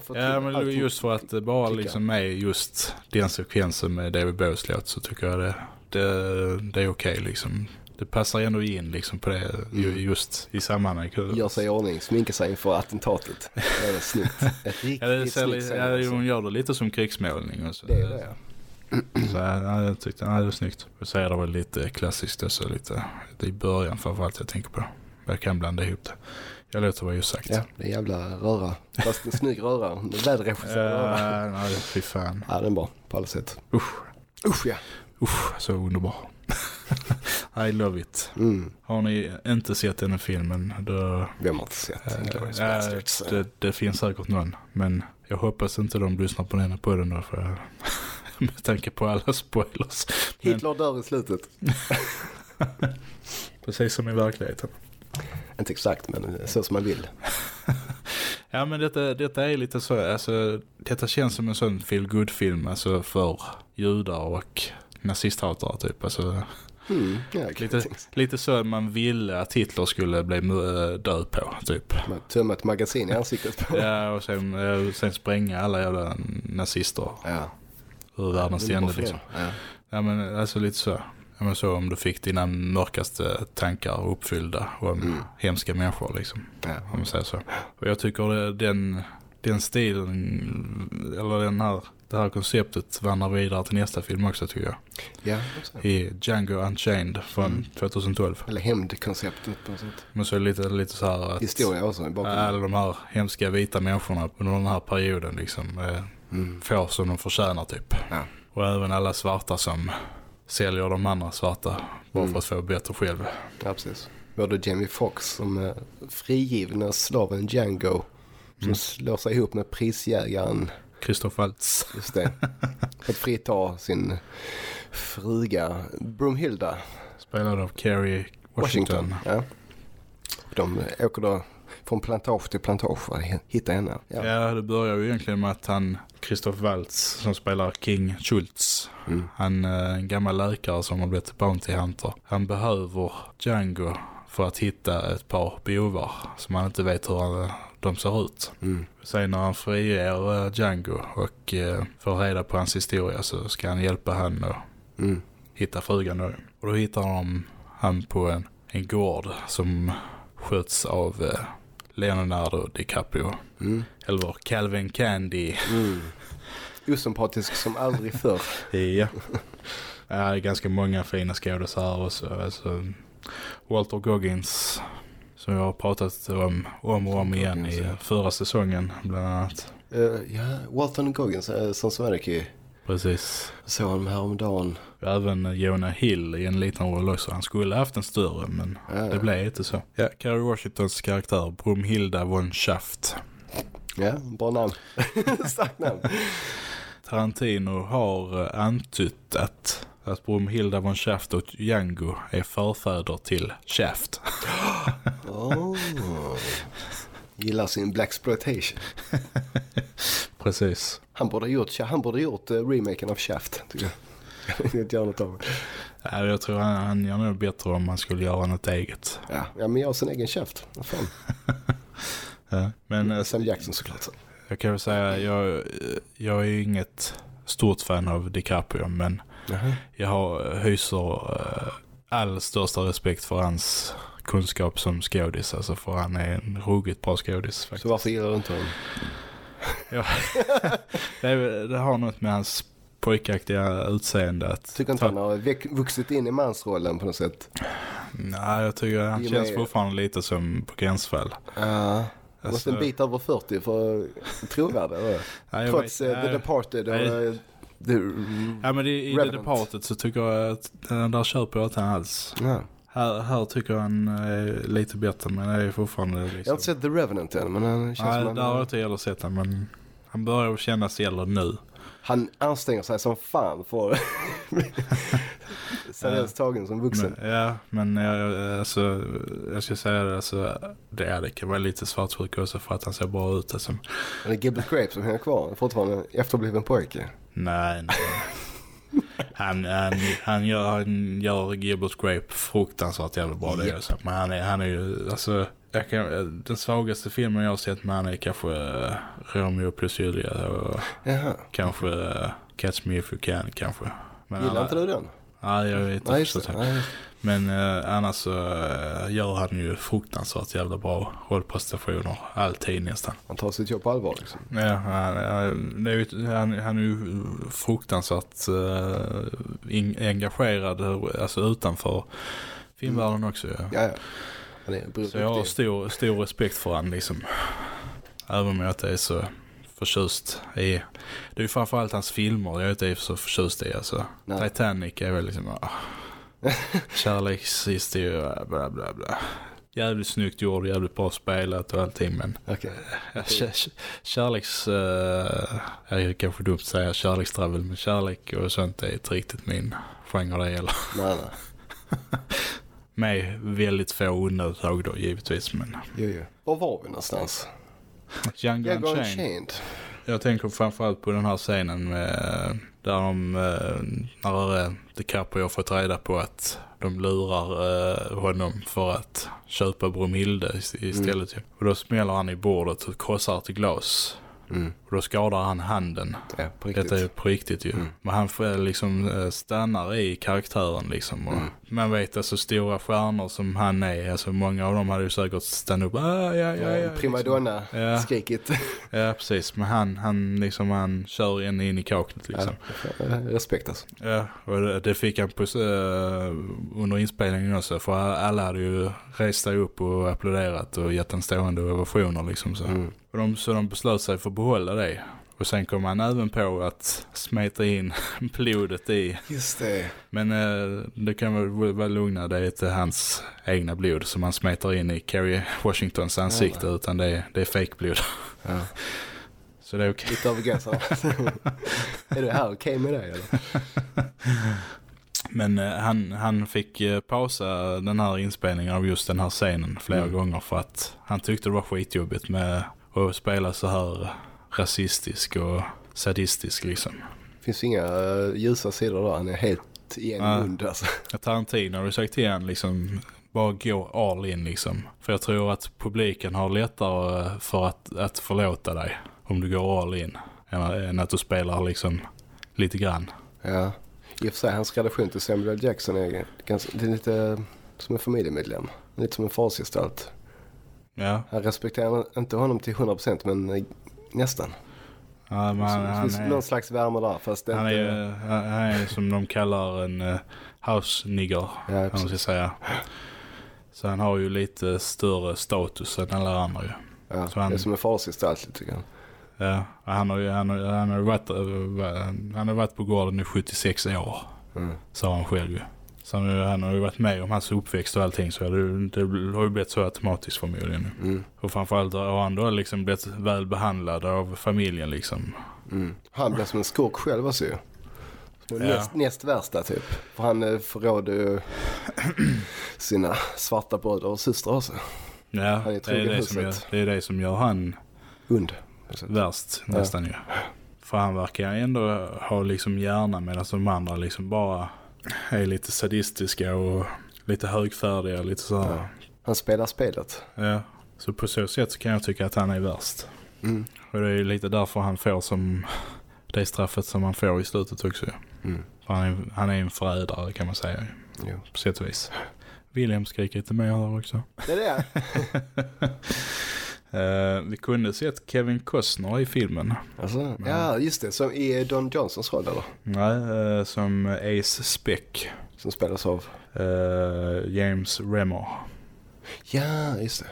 får Ja men allting. just för att det bara liksom är just den sekvensen med David Bowies låt så tycker jag det, det, det är okej liksom. Det passar ändå in liksom på det ju- just i sammanhanget. Gör sig i ordning, sminkar sig inför attentatet. [LAUGHS] Det är snyggt. Ett riktigt Ja, det ser, snyggt scen ja, alltså. hon gör det lite som krigsmålning. Och så. Det är det ja. Så ja, jag tyckte ja, det är snyggt. Så är det väl lite klassiskt också, lite, lite i början framförallt jag tänker på. Jag kan blanda ihop det. Jag låter vad just sagt. Ja, det är jävla röra. Fast en snygg röra. En välregisserad röra. Ja, nej, fy fan. Ja, den är bra på alla sätt. Usch, Usch ja. usch, så underbar. [LAUGHS] I love it. Mm. Har ni inte sett den filmen då... Vem har inte sett ja, Basterds? det, det finns säkert någon. Men jag hoppas inte de lyssnar på den här podden då. För, [LAUGHS] med tanke på alla spoilers. Men, Hitler dör i slutet. [LAUGHS] precis som i verkligheten. Inte exakt, men så som man vill. Ja men detta, detta är lite så, alltså detta känns som en sån feel good film alltså för judar och nazisthatare typ. Alltså, Mm, ja, lite, lite så man ville att Hitler skulle bli mu- död på typ. Man tömmer ett magasin i ansiktet på. Ja och sen, eh, sen spränga alla jävla nazister Ja. ur världens Underbar ände liksom. Ja. Ja men alltså lite så. Ja, men så om du fick dina mörkaste tankar uppfyllda om hemska människor liksom. Ja. Om man säger så. Och jag tycker den, den stilen, eller den här, det här konceptet vandrar vidare till nästa film också tycker jag. Ja, också. I Django Unchained från 2012. Eller hämndkonceptet på något sätt. Men så är det lite, lite så här att Historia också alla de här hemska vita människorna under den här perioden liksom eh, får som de förtjänar typ. Ja. Och även alla svarta som säljer de andra svarta bara för att få bättre själv. Ja, precis. Både Jamie Foxx som är frigivna slaven Django som Mm. slår sig ihop med prisjägaren, Christoph Waltz. just det, för att frita sin fruga Brumhilda Spelad av Kerry Washington. Washington. Ja. De åker då från plantage till plantage för att hitta henne. Ja. Ja, det börjar ju egentligen med att han, Christoph Waltz, som spelar King Schultz. Mm. Han är en gammal läkare som har blivit Bounty Hunter. Han behöver Django för att hitta ett par bovar som han inte vet hur han, de ser ut. Mm. Sen när han friger eh, Django och eh, får reda på hans historia så ska han hjälpa han att Mm. hitta frugan då. Och då hittar de han på en, en gård som sköts av eh, Leonardo DiCaprio. Mm. Eller Calvin Candy. Mm. Osympatisk som aldrig förr. [LAUGHS] Ja. Det är ganska många fina här också. Alltså, Walter Goggins som jag har pratat om om och om igen i förra säsongen bland annat. Eh, ja, Walter Goggins, uh, som Sverige. Precis. Såg honom häromdagen. Även Jonah Hill i en liten roll också. Han skulle haft en större men Ja, det blev inte så. Ja, Kerry Washingtons karaktär Brumhilda von Schaft. Ja, bra namn. [LAUGHS] Starkt namn. Tarantino har eh, antytt att, att Brumhilda von Schaft och Django är förfäder till Shaft. [LAUGHS] Oh. Gillar sin Black exploitation. [LAUGHS] Precis. Han borde ha gjort, han borde gjort uh, remaken av Shaft, tycker jag. [LAUGHS] Jag vill inte göra något av det. Ja, jag tror han, han gör nog bättre om man skulle göra något eget. Ja, ja men gör sin egen. Vad fan. Ja, men eh, Sam Jackson såklart. jag kan väl säga jag, jag är inget stort fan av DiCaprio men Jag har, hyser eh, all största respekt för hans kunskap som skådis. Alltså för han är en ruggigt bra skådis faktiskt. Så varför gillar du inte honom? Ja. [LAUGHS] det, det har något med hans pojkaktiga utseende att... Tycker inte han har vuxit in i mansrollen på något sätt? Nej, jag tycker han känns med- fortfarande lite som på gränsfall. Ja. Alltså- måste en bit över 40 för trovärdig. Ja, jag Trots eh, The Ja, Departed och Nej. eh, The Ja men i, i The. Departed så tycker jag att den där köper jag inte alls. Ja. Här, här tycker jag han är lite bättre men är fortfarande liksom... Jag har inte sett The Revenant än men han känns Nej, som där har jag han, inte heller sett den men han börjar kännas äldre nu. han anstränger sig som fan för [LAUGHS] seriöst tagen som vuxen. Men, ja, men jag, alltså, jag ska säga det, alltså, det, är, det kan vara lite svartsjuk också för att han ser bra ut. Alltså. Men det är Gilbert Grape som hänger kvar. Fortfarande efterbliven pojke. Nej, nej. Han, han, han, gör, han gör Gilbert Grape fruktansvärt jävla bra det också. Men han är, han är ju, alltså, kan, den svagaste filmen jag har sett med han är kanske uh, Romeo plus Julia och Jaha. kanske uh, Catch Me If You Can kanske. Men Gillar inte du den? Nej, jag vet inte. det. Nej. Men eh, annars så eh, gör han ju fruktansvärt jävla bra rollprestationer. Alltid nästan. Han tar sitt jobb på allvar liksom. Ja, han, han, är han, han är ju fruktansvärt in, engagerad alltså utanför filmvärlden också. Ja. Ja, ja. Är Så jag har stor, stor respekt för han liksom. Även om jag inte är så förtjust i. Det är ju framförallt hans filmer jag inte är så förtjust i. Alltså. Nej. Titanic är väl liksom... Ah, [LAUGHS] kärlekshistoria, bla bla bla. Jävligt snyggt gjord, jävligt bra spelat och allting men kä- kärleks... Uh, är ju kanske dumt att säga kärlekstravel men kärlek och sånt är inte riktigt min genre det gäller. Nej, nej. [LAUGHS] Med väldigt få undantag då givetvis men... Jo, jo. Var var vi någonstans? Django. Unchained. Jag tänker framförallt på den här scenen med, där de, eh, när eh, DiCaprio har fått reda på att de lurar eh, honom för att köpa Bromhilde ist- istället. ju. Och då smäller han i bordet och krossar till glas. Mm. Och då skadar han handen. Ja, på riktigt. Detta är på riktigt ju. Men han får liksom eh, stannar i karaktären liksom. Och Man vet alltså stora stjärnor som han är. Alltså många av dem hade ju säkert stannat upp. Ah, ja, ja, ja, Ja, Primadonna Ja. skrikit. [LAUGHS] Ja, precis. Men han, han, liksom, han kör en in i kaklet liksom. Ja, respekt alltså. Ja, och det, det fick han på, eh, under inspelningen också. För alla hade ju rest sig upp och applåderat och gett en stående ovationer liksom. Så. Mm. Och de, så de beslöt sig för att behålla det. Och sen kom han även på att smeta in [LAUGHS] blodet i. Just det. Men eh, det kan väl vara lugna, det är inte hans egna blod som han smetar in i Kerry Washingtons ansikte. Utan det är, det är fake blod. Ja. [LAUGHS] Så det är okej. Lite gränsen. [LAUGHS] är det här okej med dig eller? Men eh, han, han fick eh, pausa den här inspelningen av just den här scenen flera Mm. gånger för att han tyckte det var skitjobbigt med att spela så här rasistisk och sadistisk liksom. Finns inga uh, ljusa sidor där. Han är helt igen Ja. ond alltså. Tarantino har ju sagt han liksom bara gå all in liksom. För jag tror att publiken har lättare för att, att förlåta dig om du går all in än, än att du spelar liksom lite grann. Ja. I och för sig, hans relation till Samuel. Jackson är, ganska, det är lite som en familjemedlem. Lite som en farsgestalt. Ja, Han respekterar inte honom till 100% men eh, nästan. Ja, men han, han, är, någon slags värme där fast det han, inte... är, han är som de kallar en uh, house nigger. Ja, kan man ska säga. Så han har ju lite större status än alla andra ju. Ja, Så han- Det är som en farsgestalt lite grann. Ja, han har ju han har, han har varit, eh, han har varit på gården i 76 år. Mm. Sa han själv ju. Så han, har ju- varit med om hans uppväxt och allting så det, det har ju blivit så automatiskt förmodligen. Mm. Och framförallt har han då liksom blivit väl behandlad av familjen liksom. Mm. Han blir som en skurk själv också ju. Ja. näst, näst värsta typ. För han eh, förråder ju [CLEARS THROAT] sina svarta bröder och systrar också. Ja, Han är det är det, som gör, det är det som gör han Und. värst nästan ju. För han verkar ändå ha liksom hjärna medan de andra liksom bara är lite sadistiska och lite högfärdiga. Lite så här. Han spelar spelet. Ja, så på så sätt så kan jag tycka att han är värst. Mm. Och det är ju lite därför han får som det straffet som han får i slutet också. Mm. Han är, han är en förrädare kan man säga. Jo. På sätt och vis. William skriker lite mer där också. Det är det. [LAUGHS] Eh, vi kunde sett Kevin Costner i filmen. Alltså, ja, just det. Som i Don Johnsons roll eller? Nej, eh, som Ace Speck. Som spelas av? Eh, James Remor. Ja, just det.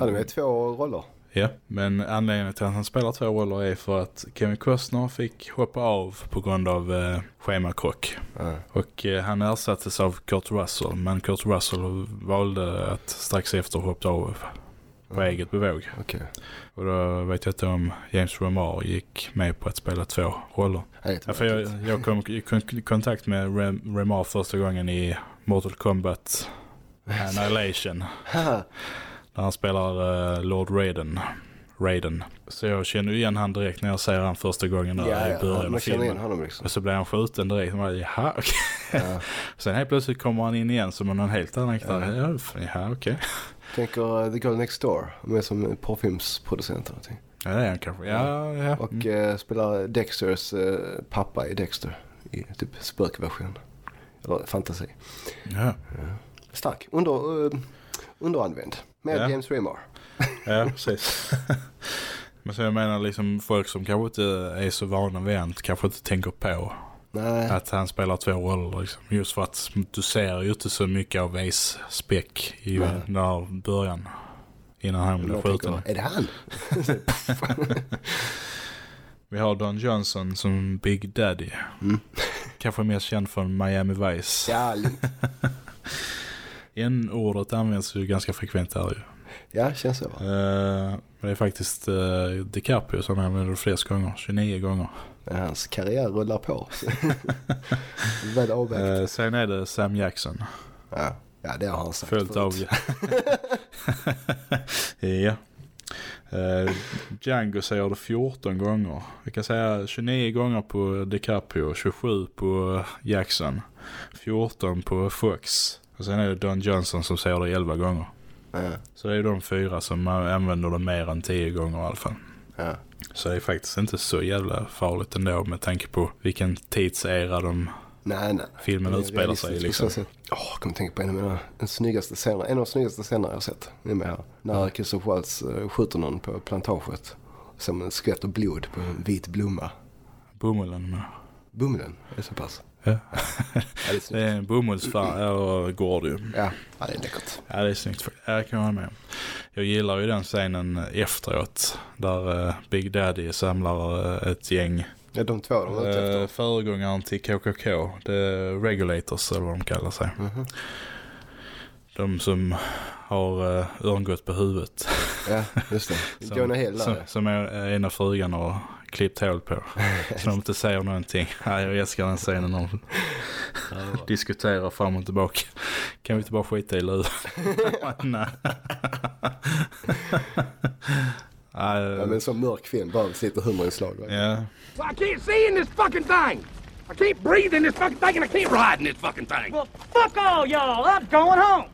Han är med två roller. Ja, men anledningen till att han spelar två roller är för att Kevin Costner fick hoppa av på grund av eh, schemakrock. Ja. Och eh, han ersattes av Kurt Russell, men Kurt Russell valde att strax efter hoppa av på eget bevåg. Okej. Och då vet jag inte om James Remar gick med på att spela två roller. Jag Ja, för jag, jag kom i kon- kontakt med Rem, Remar första gången i Mortal Kombat Annihilation. [LAUGHS] Där han spelar eh, Lord Raiden. Raiden. Så jag känner igen han direkt när jag ser han första gången där Ja, i ja, början av filmen. liksom. Och så blir han skjuten direkt. Och man, jaha, okej. Ja. [LAUGHS] Sen helt plötsligt kommer han in igen som en helt annan karaktär. Ja, jaha, okej. Tänker uh, The Girl Next Door. Med som porrfilmsproducent eller någonting. Ja, det är han kanske. Ja, ja. Och eh, spelar Dexters eh, pappa i Dexter. I typ spökversion. Eller fantasi. Ja. Stark. Under, uh, underanvänd. Med Ja. James Remar. Ja, precis. [LAUGHS] Men så jag menar liksom folk som kanske inte är så vana vid han kanske inte tänker på Nej. att han spelar två roller liksom. Just för att du ser ju inte så mycket av Ace Speck i Nej. den där början. Innan han blev skjuten. är det han? [LAUGHS] Vi har Don Johnson som Big Daddy. Mm. Kanske mest känd från Miami Vice. Ja, lugnt. [LAUGHS] En-ordet används ju ganska frekvent där ju. ja, känns så. va? Men det är faktiskt uh, DiCaprio som använder det flest gånger. 29 gånger. Hans karriär rullar på. [LAUGHS] Väl avvägt. Eh, sen är det Sam Jackson. Ja. ja, det har han sagt Följt av... [LAUGHS] ja. Uh, Django säger det 14 gånger. Vi kan säga 29 gånger på DiCaprio, 27 på Jackson, 14 på Fox. Och sen är det Don Johnson som säger det 11 gånger. Ja, Så det är de fyra som använder det mer än 10 gånger i alla fall. ja. Så det är faktiskt inte så jävla farligt ändå med tanke på vilken tidsera de Nej, nej. filmen är utspelar sig i liksom. Åh, jag kommer tänka på en av mina snyggaste scener. En av de snyggaste scenerna jag har sett. Är med här. När Christopher Waltz eh, skjuter någon på plantaget. Som en skvätt av blod på en vit blomma. Bomullen med. Bumlen är så pass. Ja. Det är en bomullsfärg eller gård ju. Ja, det är läckert. Ja, det är snyggt. Jag kan hålla med. Jag gillar ju den scenen efteråt. Där eh, Big Daddy samlar eh, ett gäng. Ja, de två de var ute efter. föregångaren till KKK. Är Regulators eller vad de kallar sig. Mhm. De som har uh, örngott på huvudet. Ja, just det. [LAUGHS] Jonah Hill som, som är ena frugan och klippt hål på. [LAUGHS] så de inte säger någonting. Ja, jag älskar den scenen. De diskuterar fram och tillbaka. Kan vi inte bara skita i luren? [LAUGHS] Nej. Ja, men som mörk film. Bara sitter humorinslag. va? ja. So I can't see in this fucking thing. I can't breathe in this fucking thing, and I can't ride in this fucking thing. Well, fuck all y'all. I'm going home.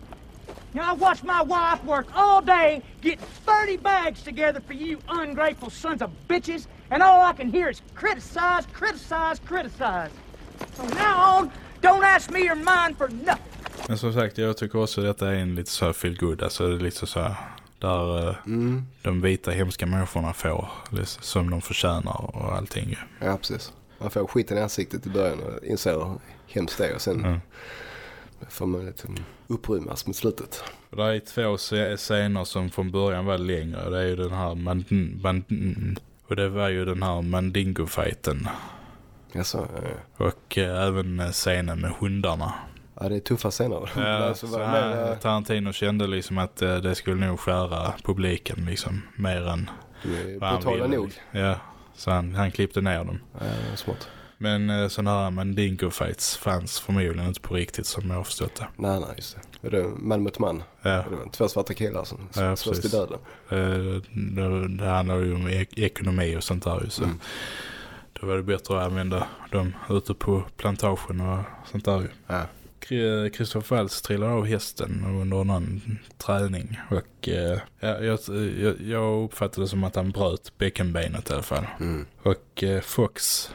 Know, I watched my wife work all day getting 30 bags together for you ungrateful sons of bitches, and all I can hear is criticize, criticize, criticize. From now on, don't ask me or mine for nothing. Men som sagt, jag tycker också att detta är en lite så här feel good. Alltså det är lite så här, Där eh, Mm. de vita hemska människorna får liksom, som de förtjänar och allting. Ja, precis. Man får skiten i ansiktet i början och inser hur hemskt det är. Och sen Mm. får man liksom upprymmas mot slutet. Det är två scener som från början var längre. Det är ju den här man, man, och det var ju den här Mandingo-fighten. Jaså, ja. Och eh, även eh, scenen med hundarna. Ja, det är tuffa scener. Ja, [LAUGHS] så vad- här, eh, Tarantino kände liksom att eh, det skulle nog skära publiken liksom mer än vad han ville. nog. Ja, så han, han klippte ner dem. Ja, smart. Men eh, sådana här Mandingo fights fanns förmodligen inte på riktigt som jag har förstått det. Nej, nej, just det. Det är man mot man. Ja. Två svarta killar som Ja, slåss till döden. Eh, Det, det handlar ju om ek- ekonomi och sånt där ju, så Mm. Då var det bättre att använda dem ute på plantagen och sånt där ju. Ja. Kristoffer Waltz trillade av hästen under någon träning och eh, ja, jag, jag, jag uppfattade det som att han bröt bäckenbenet i alla fall. Mm. Och eh, Fox,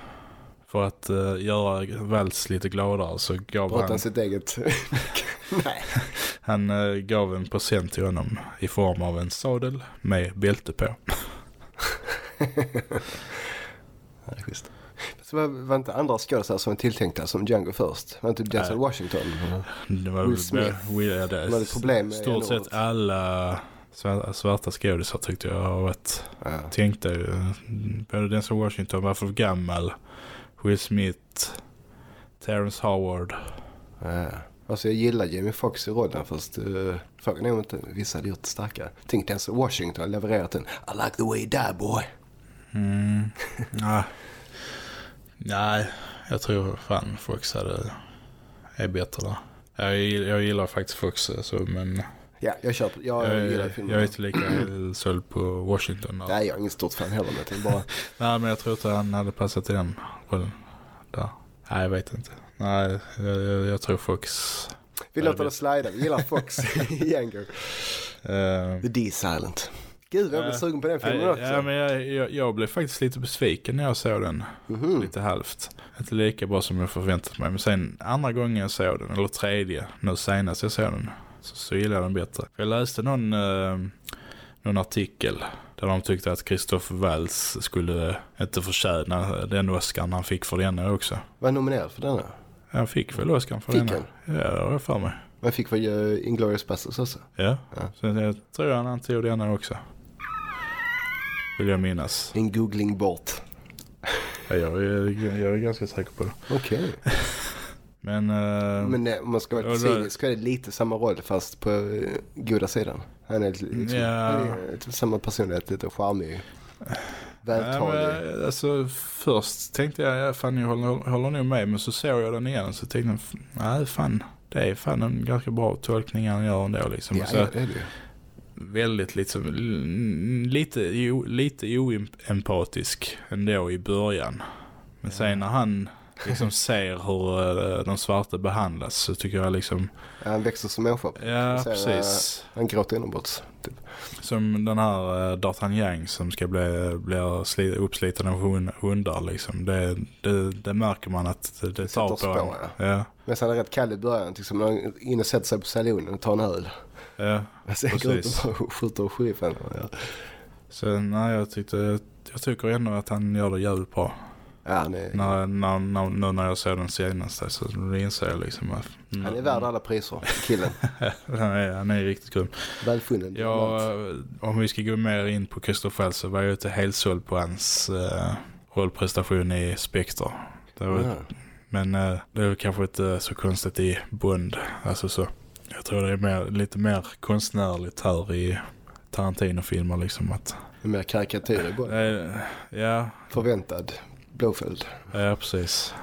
för att eh, göra Waltz lite gladare så gav Bröt han, sitt eget... [LAUGHS] nej. han eh, gav en present till honom i form av en sadel med bälte på. [LAUGHS] Ja, schysst. Så var, var inte andra skådespelare som var tilltänkta som Django först? Var inte Denzel Nej. Washington? Det var Will Smith. Will, ja, det, Han hade problem med stort sett alla svarta, skådisar tyckte jag har varit Ja. tänkte ju. Både den som Washington var för gammal. Will Smith. Terrence Howard. Ja. Alltså jag gillar Jamie Foxx i rollen fast uh, frågan är om inte vissa hade gjort det starkare. Tänk Denzel Washington har levererat en I like the way you die boy. Mm. [LAUGHS] Nej. Nej, jag tror fan Fox hade, är bättre där. Jag, jag gillar faktiskt Fox alltså, men Ja, jag köper. Jag, jag, gillar filmen. jag är inte lika såld på Washington. Där. Nej, jag är ingen stort fan heller. Men jag bara... [LAUGHS] Nej, men jag tror inte han hade passat i den rollen där. Nej, jag vet inte. Nej, jag, jag, jag tror Fox... Vi låter det slida. Vi gillar Fox [LAUGHS] i Django. Uh, The D Silent. Gud, jag blev sugen på den filmen också. Ja, men jag, jag, jag blev faktiskt lite besviken när jag såg den. Mhm. Lite halvt. Inte lika bra som jag förväntat mig. Men sen andra gången jag såg den, eller tredje, nu senast jag såg den, så, så gillade jag den bättre. Jag läste någon, eh, någon artikel där de tyckte att Christoph Waltz skulle inte förtjäna den Oscar han fick för denna också. Var han nominerad för denna? Han fick väl Oscar för Fick denna? Ja, det har jag för mig. Men fick väl uh, Inglourious Basterds också? Ja, Ja. så jag tror han han tog denna också. Vill jag minnas. En googling bort. Ja, jag, är, jag är ganska säker på det. Okej. [LAUGHS] Men, eh, Men nej, om man ska vara lite cynisk är det lite samma roll fast på uh, goda sidan. Han är liksom, Ja. han är typ samma personlighet, lite charmig. Vältalig. Ja, men, alltså, först tänkte jag, ja, fan jag håller, håller nog med. Men så såg jag den igen så tänkte jag, nej fan, det är fan en ganska bra tolkning han gör ändå liksom. Ja, så, ja, det är det väldigt liksom, lite, lite oempatisk ändå i början. Men sen när han liksom ser hur eh, de svarta behandlas så tycker jag liksom, Ja, han växer som människa. ja Så, precis. eh, han gråter inombords. Typ. Som den här uh, D'Artagnan som ska bli, bli sli, uppsliten av hund, hundar liksom. Det, det, det märker man att det, det tar på spår, en. ja. Ja. Men sen är rätt kall i början. Liksom, han in och sätter sig på salonen och tar en öl. Ja, Sen går ut precis. och bara skjuter sheriffen. Ja. Så nej, jag tyckte, jag tycker ändå att han gör det jävligt bra. Ja, är, När, när, när, nu när jag såg den senaste så inser jag liksom att han är värd alla priser, killen. [LAUGHS] han, är, han är riktigt grym. Välfunnen. Ja, om vi ska gå mer in på Christopher så var jag inte helt såld på hans uh, rollprestation i Spectre. Var, Ja. Men eh, det är kanske inte så konstigt i Bond. Alltså så. Jag tror det är mer, lite mer konstnärligt här i Tarantino-filmer liksom att... Mer karikatyrer bara. Eh, ja, Förväntad. Blåföljd. ja precis.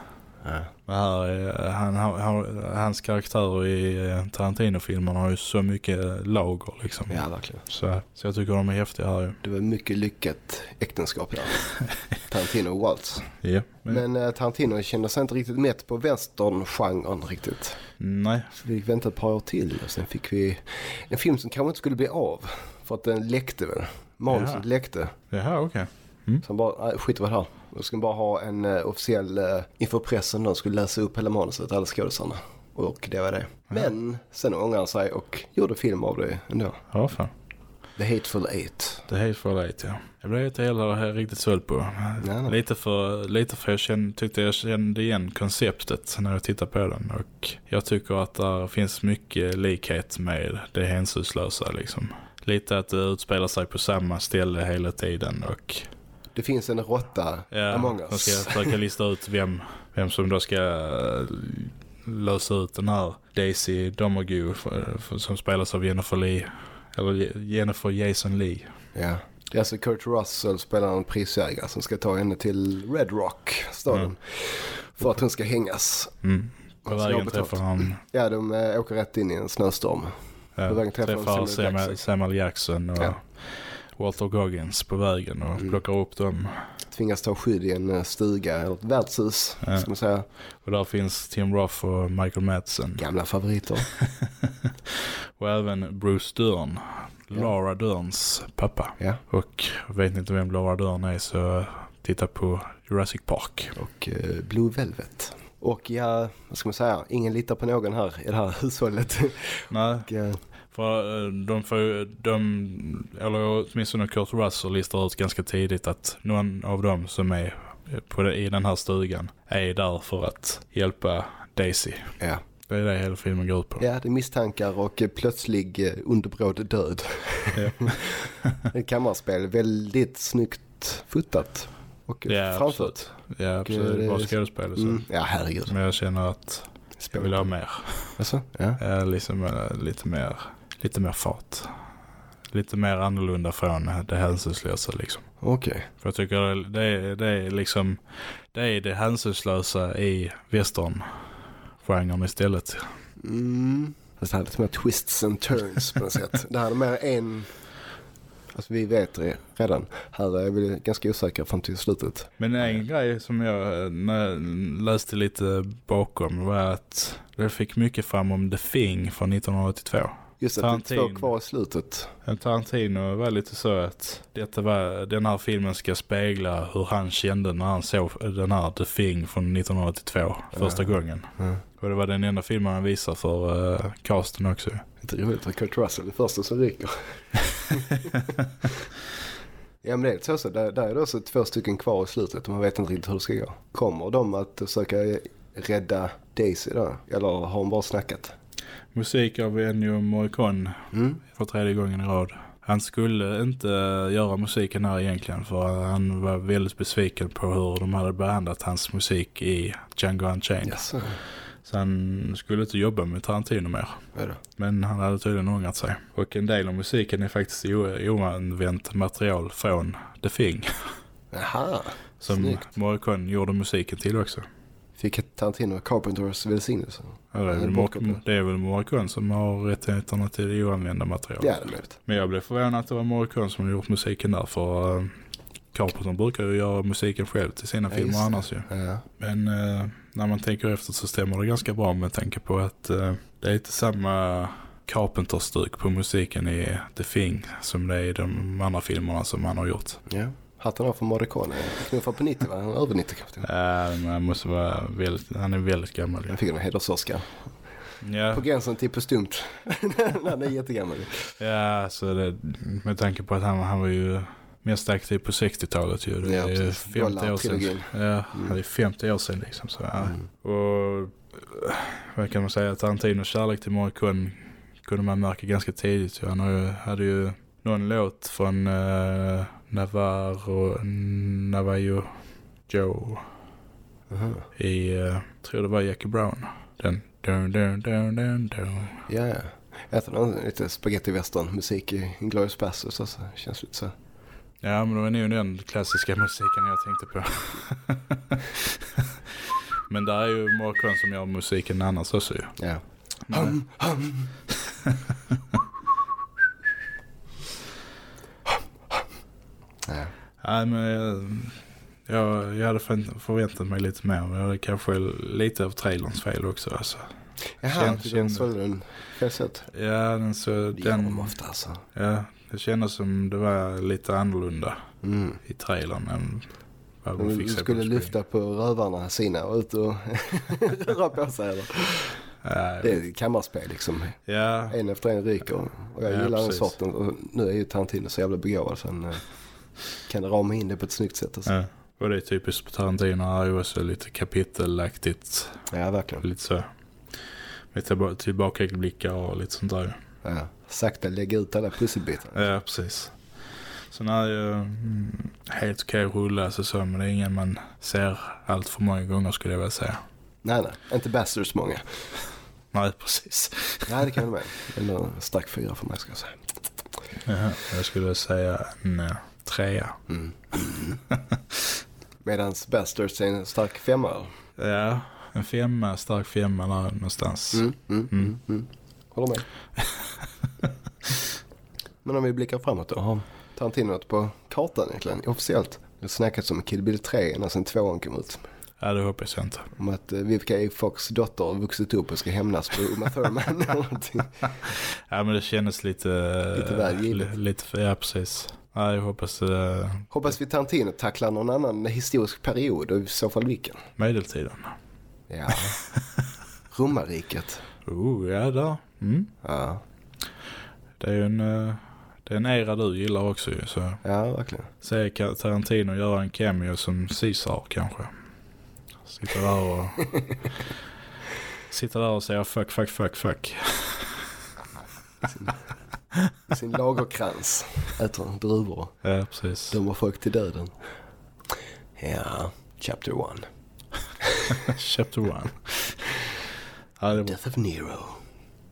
Ja. Här är, han, han, han, hans karaktärer i eh, Tarantino-filmerna har ju så mycket lager liksom. Ja, verkligen. Så, så jag tycker de är häftiga här ju. Det var mycket lyckat äktenskap där. [LAUGHS] Tarantino och Waltz. Ja. Men, Men eh, Tarantino kände sig inte riktigt mätt på westerngenren riktigt. nej. Så vi fick vänta ett par år till och sen fick vi en film som kanske inte skulle bli av. För att den läckte väl. Manuset Jaha. läckte. Jaha, okej. Så han bara, skit vad det här. Då ska bara ha en uh, officiell uh, inför pressen. De skulle läsa upp hela manuset, alla skådisarna. Och det var det. Men sen ångrade han sig och gjorde film av det ändå. Ja, fan. The Hateful Eight. The Hateful Eight, ja. Jag blev inte heller riktigt såld på. Nej, nej. Lite för, lite för jag kände, tyckte jag kände igen konceptet när jag tittade på den. Och jag tycker att det finns mycket likhet med det hänsynslösa liksom. Lite att det utspelar sig på samma ställe hela tiden och Det finns en råtta ja, among de us. ska försöka lista ut vem, vem som då ska eh, lösa ut den här Daisy för- för- som spelas av Jennifer Lee. Eller Jennifer Jason Lee. Ja. Det är alltså Kurt Russell spelar en prisjägare som ska ta henne till Red Rock, staden. Mm. För att hon ska hängas. Mm. På Alltså, vägen har betalt. träffar han Ja, de äh, åker rätt in i en snöstorm. Ja, På vägen träffar de träffar Samuel, Jackson. Samuel Jackson och Ja. Walter Goggins på vägen och Mm. plockar upp dem. Tvingas ta skydd i en eh, stuga, eller ett värdshus, Ja. ska man säga. Och där finns Tim Roth och Michael Madsen. Gamla favoriter. [LAUGHS] Och även Bruce Dern. Ja. Laura Derns pappa. Ja. Och vet inte vem Laura Dern är så titta på Jurassic Park. Och eh, Blue Velvet. Och ja, vad ska man säga, ingen litar på någon här i det här [LAUGHS] hushållet. Nej, Och, eh, för eh, de får de, eller åtminstone Kurt Russell listar ut ganska tidigt att någon av dem som är på i den här stugan är där för att hjälpa Daisy. ja. Det är det hela filmen går ut på. ja, det är misstankar och eh, plötslig eh, underbråd död. Ja. [LAUGHS] Kammarspel, väldigt snyggt fotat. Och Ja, framfört. absolut. Ja, absolut. det- Bra skådespel och så. Mm, ja, herregud. Men jag känner att jag vill ha mer. Alltså, ja. Liksom, lite mer lite mer fart. Lite mer annorlunda från det hänsynslösa liksom. Okej. För jag tycker det- är, det är liksom det är det hänsynslösa i western-genren istället. Mm. Fast det här är lite mer twists and turns på något [LAUGHS] sätt. Det här är mer en... Alltså vi vet det redan. Här är vi ganska osäkra fram till slutet. Men en grej som jag jag läste lite bakom var att det fick mycket fram om The Thing från 1982. Just att det är två Tarantino. kvar i slutet. Tarantino var lite så att detta var, den här filmen ska spegla hur han kände när han såg den här The Thing från 1982 första Ja. gången. Ja. Och det var den enda filmen han visade för uh, casten också. Inte roligt att Kurt Russell är första som ryker. [LAUGHS] ja men det är så, så där, där är det också två stycken kvar i slutet och man vet inte riktigt hur det ska gå. Kommer de att försöka rädda Daisy då? Eller har hon bara snackat? Musik av Ennio Morricone Mm. för tredje gången i rad. Han skulle inte göra musiken här egentligen för han var väldigt besviken på hur de hade behandlat hans musik i Django Unchained. Jaså? Så han skulle inte jobba med Tarantino mer. Men han hade tydligen ångrat sig. Och en del av musiken är faktiskt oanvänt material från The Thing. Jaha, Som. Morricone gjorde musiken till också. Fick Tarantino Carpenters välsignelse? Ja, det, är väl det är väl Morricone som har rättigheterna till det oanvända materialet. Ja, det. Men jag blev förvånad att det var Morricone som gjort musiken där för uh, Carpenter brukar ju göra musiken själv till sina Ja, filmer annars ju. Ja. Men eh, när man tänker efter så stämmer det ganska bra med tanke på att eh, det är inte samma Carpenter-stuk på musiken i The Thing som det är i de andra filmerna som han har gjort. ja. Hatten av för Morricone. Knuffar på 90 va? Han är över 90 kanske. Men han, måste vara väldigt, han är väldigt gammal. Han fick en hedersoscar. Ja, På gränsen till på stumt. [LAUGHS] han är jättegammal. ja så det, med tanke på att han, han var ju mest aktiv på 60-talet ju. Det Ja, är ju precis. 50 år sedan. Ja, det är 50 år sedan liksom. Så, ja. Och eh, vad kan man säga? Tarantinos kärlek till Morricone kunde man märka ganska tidigt. Han hade ju någon låt från uh, Navarro, Navajo Joe Aha. i, uh, tror det var Jackie Brown. Den dun, dun, dun, dun, dun. Ja, ja. Jag tror lite spaghetti western musik i Inglourious Basterds också. Känns lite så. Ja, men det var nog den klassiska musiken jag tänkte på. [LAUGHS] men där är ju Morricone som gör musiken annars också ju. Ja. Hum, hum. [LAUGHS] ja. Nej, men jag, jag, jag hade förvänt- förväntat mig lite mer. Men det är kanske lite av trailerns fel också. Alltså. Jaha, Känn- kände- sålde den sätt. Ja, den så... Det gör Den, de ofta alltså. ja, det kändes som det var lite annorlunda Mm. i trailern än vad Du på skulle lyfta på rövarna sina och ut och [LAUGHS] röra på sig eller? Det är kammarspel liksom. Ja. En efter en ryker. Och jag Ja, gillar den precis. sorten. Och nu är ju Tarantino så jävla begåvad så han eh, kan rama in det på ett snyggt sätt. Alltså. Ja. Och det är typiskt på Tarantino här också lite kapitelaktigt. Ja, verkligen. Lite så. Med tillba- tillbakablickar och lite sånt där. Ja. Sakta lägga ut alla pusselbitar. Ja, precis. Så när är ju mm, helt okej rulla alltså så, men det är ingen man ser allt för många gånger skulle jag vilja säga. Nej, nej. Inte Bastards många. Nej, precis. Nej, det kan jag med. En stark fyra för mig ska jag säga. Jaha, jag skulle säga uh, trea. Mm. Medans Bastards är en stark femma. Ja, en femma, stark femma där någonstans. Mm, mm, mm. Mm. Håller med. Men om vi blickar framåt då. Har Tarantino något på kartan egentligen officiellt? Det har snackats om Kill Bill 3 ända sedan tvåan kom ut. Ja, det hoppas jag inte. Om att eh, Vivica A. Fox dotter har vuxit upp och ska hämnas på Uma Thurman eller någonting. [LAUGHS] Ja, men det kändes lite... Lite väl givet. li- Lite, ja, precis. Ja, jag hoppas uh, Hoppas vi Tarantino tacklar någon annan historisk period och i så fall vilken. medeltiden. Ja. [LAUGHS] Romarriket. Oh, ja där. Mm. Ja. Det är ju en, eh, det är en era du gillar också ju. Så Ja, verkligen. se Tarantino göra en cameo som Caesar kanske. Sitta där och... [LAUGHS] sitta där och säga fuck, fuck, fuck, fuck. Sin lagerkrans. Äter druvor. Ja, precis. Dömer folk till döden. Ja, chapter one. [LAUGHS] Chapter one. Ja, var... Death of Nero.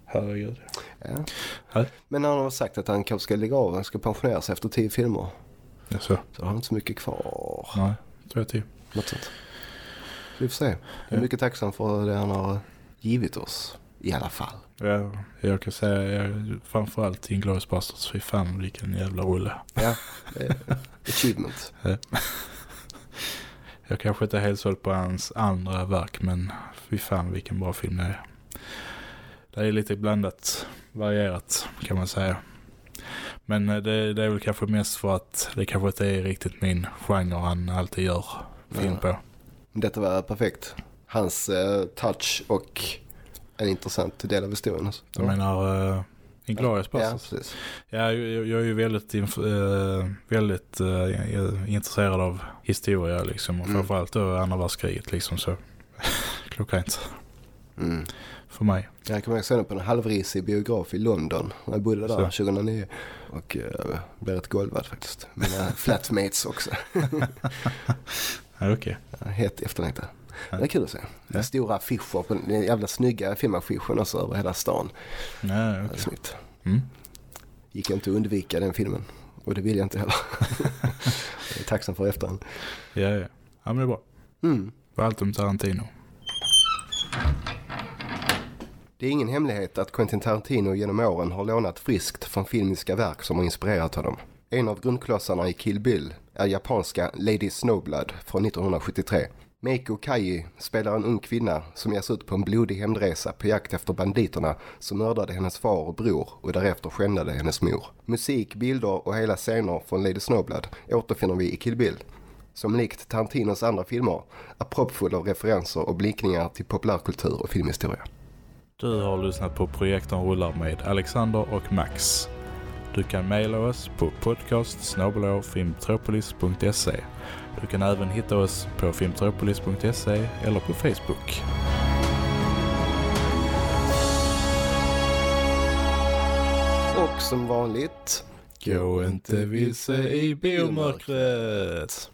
Herregud. Ja. Ja. Men han har sagt att han kanske ska lägga av. Han ska pensionera sig efter tio filmer. Ja, så. Så har han inte så mycket kvar. Nej, tror jag till. Något sånt. Vi får se. Jag är mycket tacksam för det han har givit oss. I alla fall. Ja, jag kan säga jag, framförallt Inglourious Basterds. Fy fan vilken jävla rulle. Ja, är achievement. Ja. Jag kanske inte helt såld på hans andra verk men fy fan vilken bra film det är. Det är lite blandat, varierat kan man säga. Men eh, det, det är väl kanske mest för att det kanske inte är riktigt min genre han alltid gör film på. Detta var perfekt. Hans eh, touch och en intressant del av historien. Alltså. Jag menar uh, Inglourious Ja, precis. Ja, jag, jag är ju väldigt, eh, väldigt eh, intresserad av historia liksom. Och Mm. framförallt då andra världskriget liksom så. [LAUGHS] Klockrent Mm. för mig. Jag kommer ihåg sen på en halvrisig biograf i London. när Jag bodde där Så. 2009. Och uh, blev rätt golvad faktiskt. Mina [LAUGHS] flatmates också. [LAUGHS] Ja, okej. Ja, Helt efterlängtad. Det är kul att se. Är Stora affischer på den jävla snygga filmaffischen också över hela stan. Ja, okej. snyggt. Mm. Gick inte att undvika den filmen. Och det vill jag inte heller. [LAUGHS] jag är tacksam för efterhand. Ja, ja. Ja, men det är bra. Mm. Var allt om Tarantino. Det är ingen hemlighet att Quentin Tarantino genom åren har lånat friskt från filmiska verk som har inspirerat honom. En av grundklossarna i Kill Bill är japanska Lady Snowblood från 1973. Meiko Kaji spelar en ung kvinna som ger sig ut på en blodig hämndresa på jakt efter banditerna som mördade hennes far och bror och därefter skändade hennes mor. Musik, bilder och hela scener från Lady Snowblood återfinner vi i Kill Bill. Som likt Tarantinos andra filmer är proppfull av referenser och blinkningar till populärkultur och filmhistoria. Du har lyssnat på Projektorn rullar med Alexander och Max. Du kan mejla oss på podcast du kan även hitta oss på filmtropolis.se eller på Facebook. Och som vanligt, Gå inte vilse i biomörkret.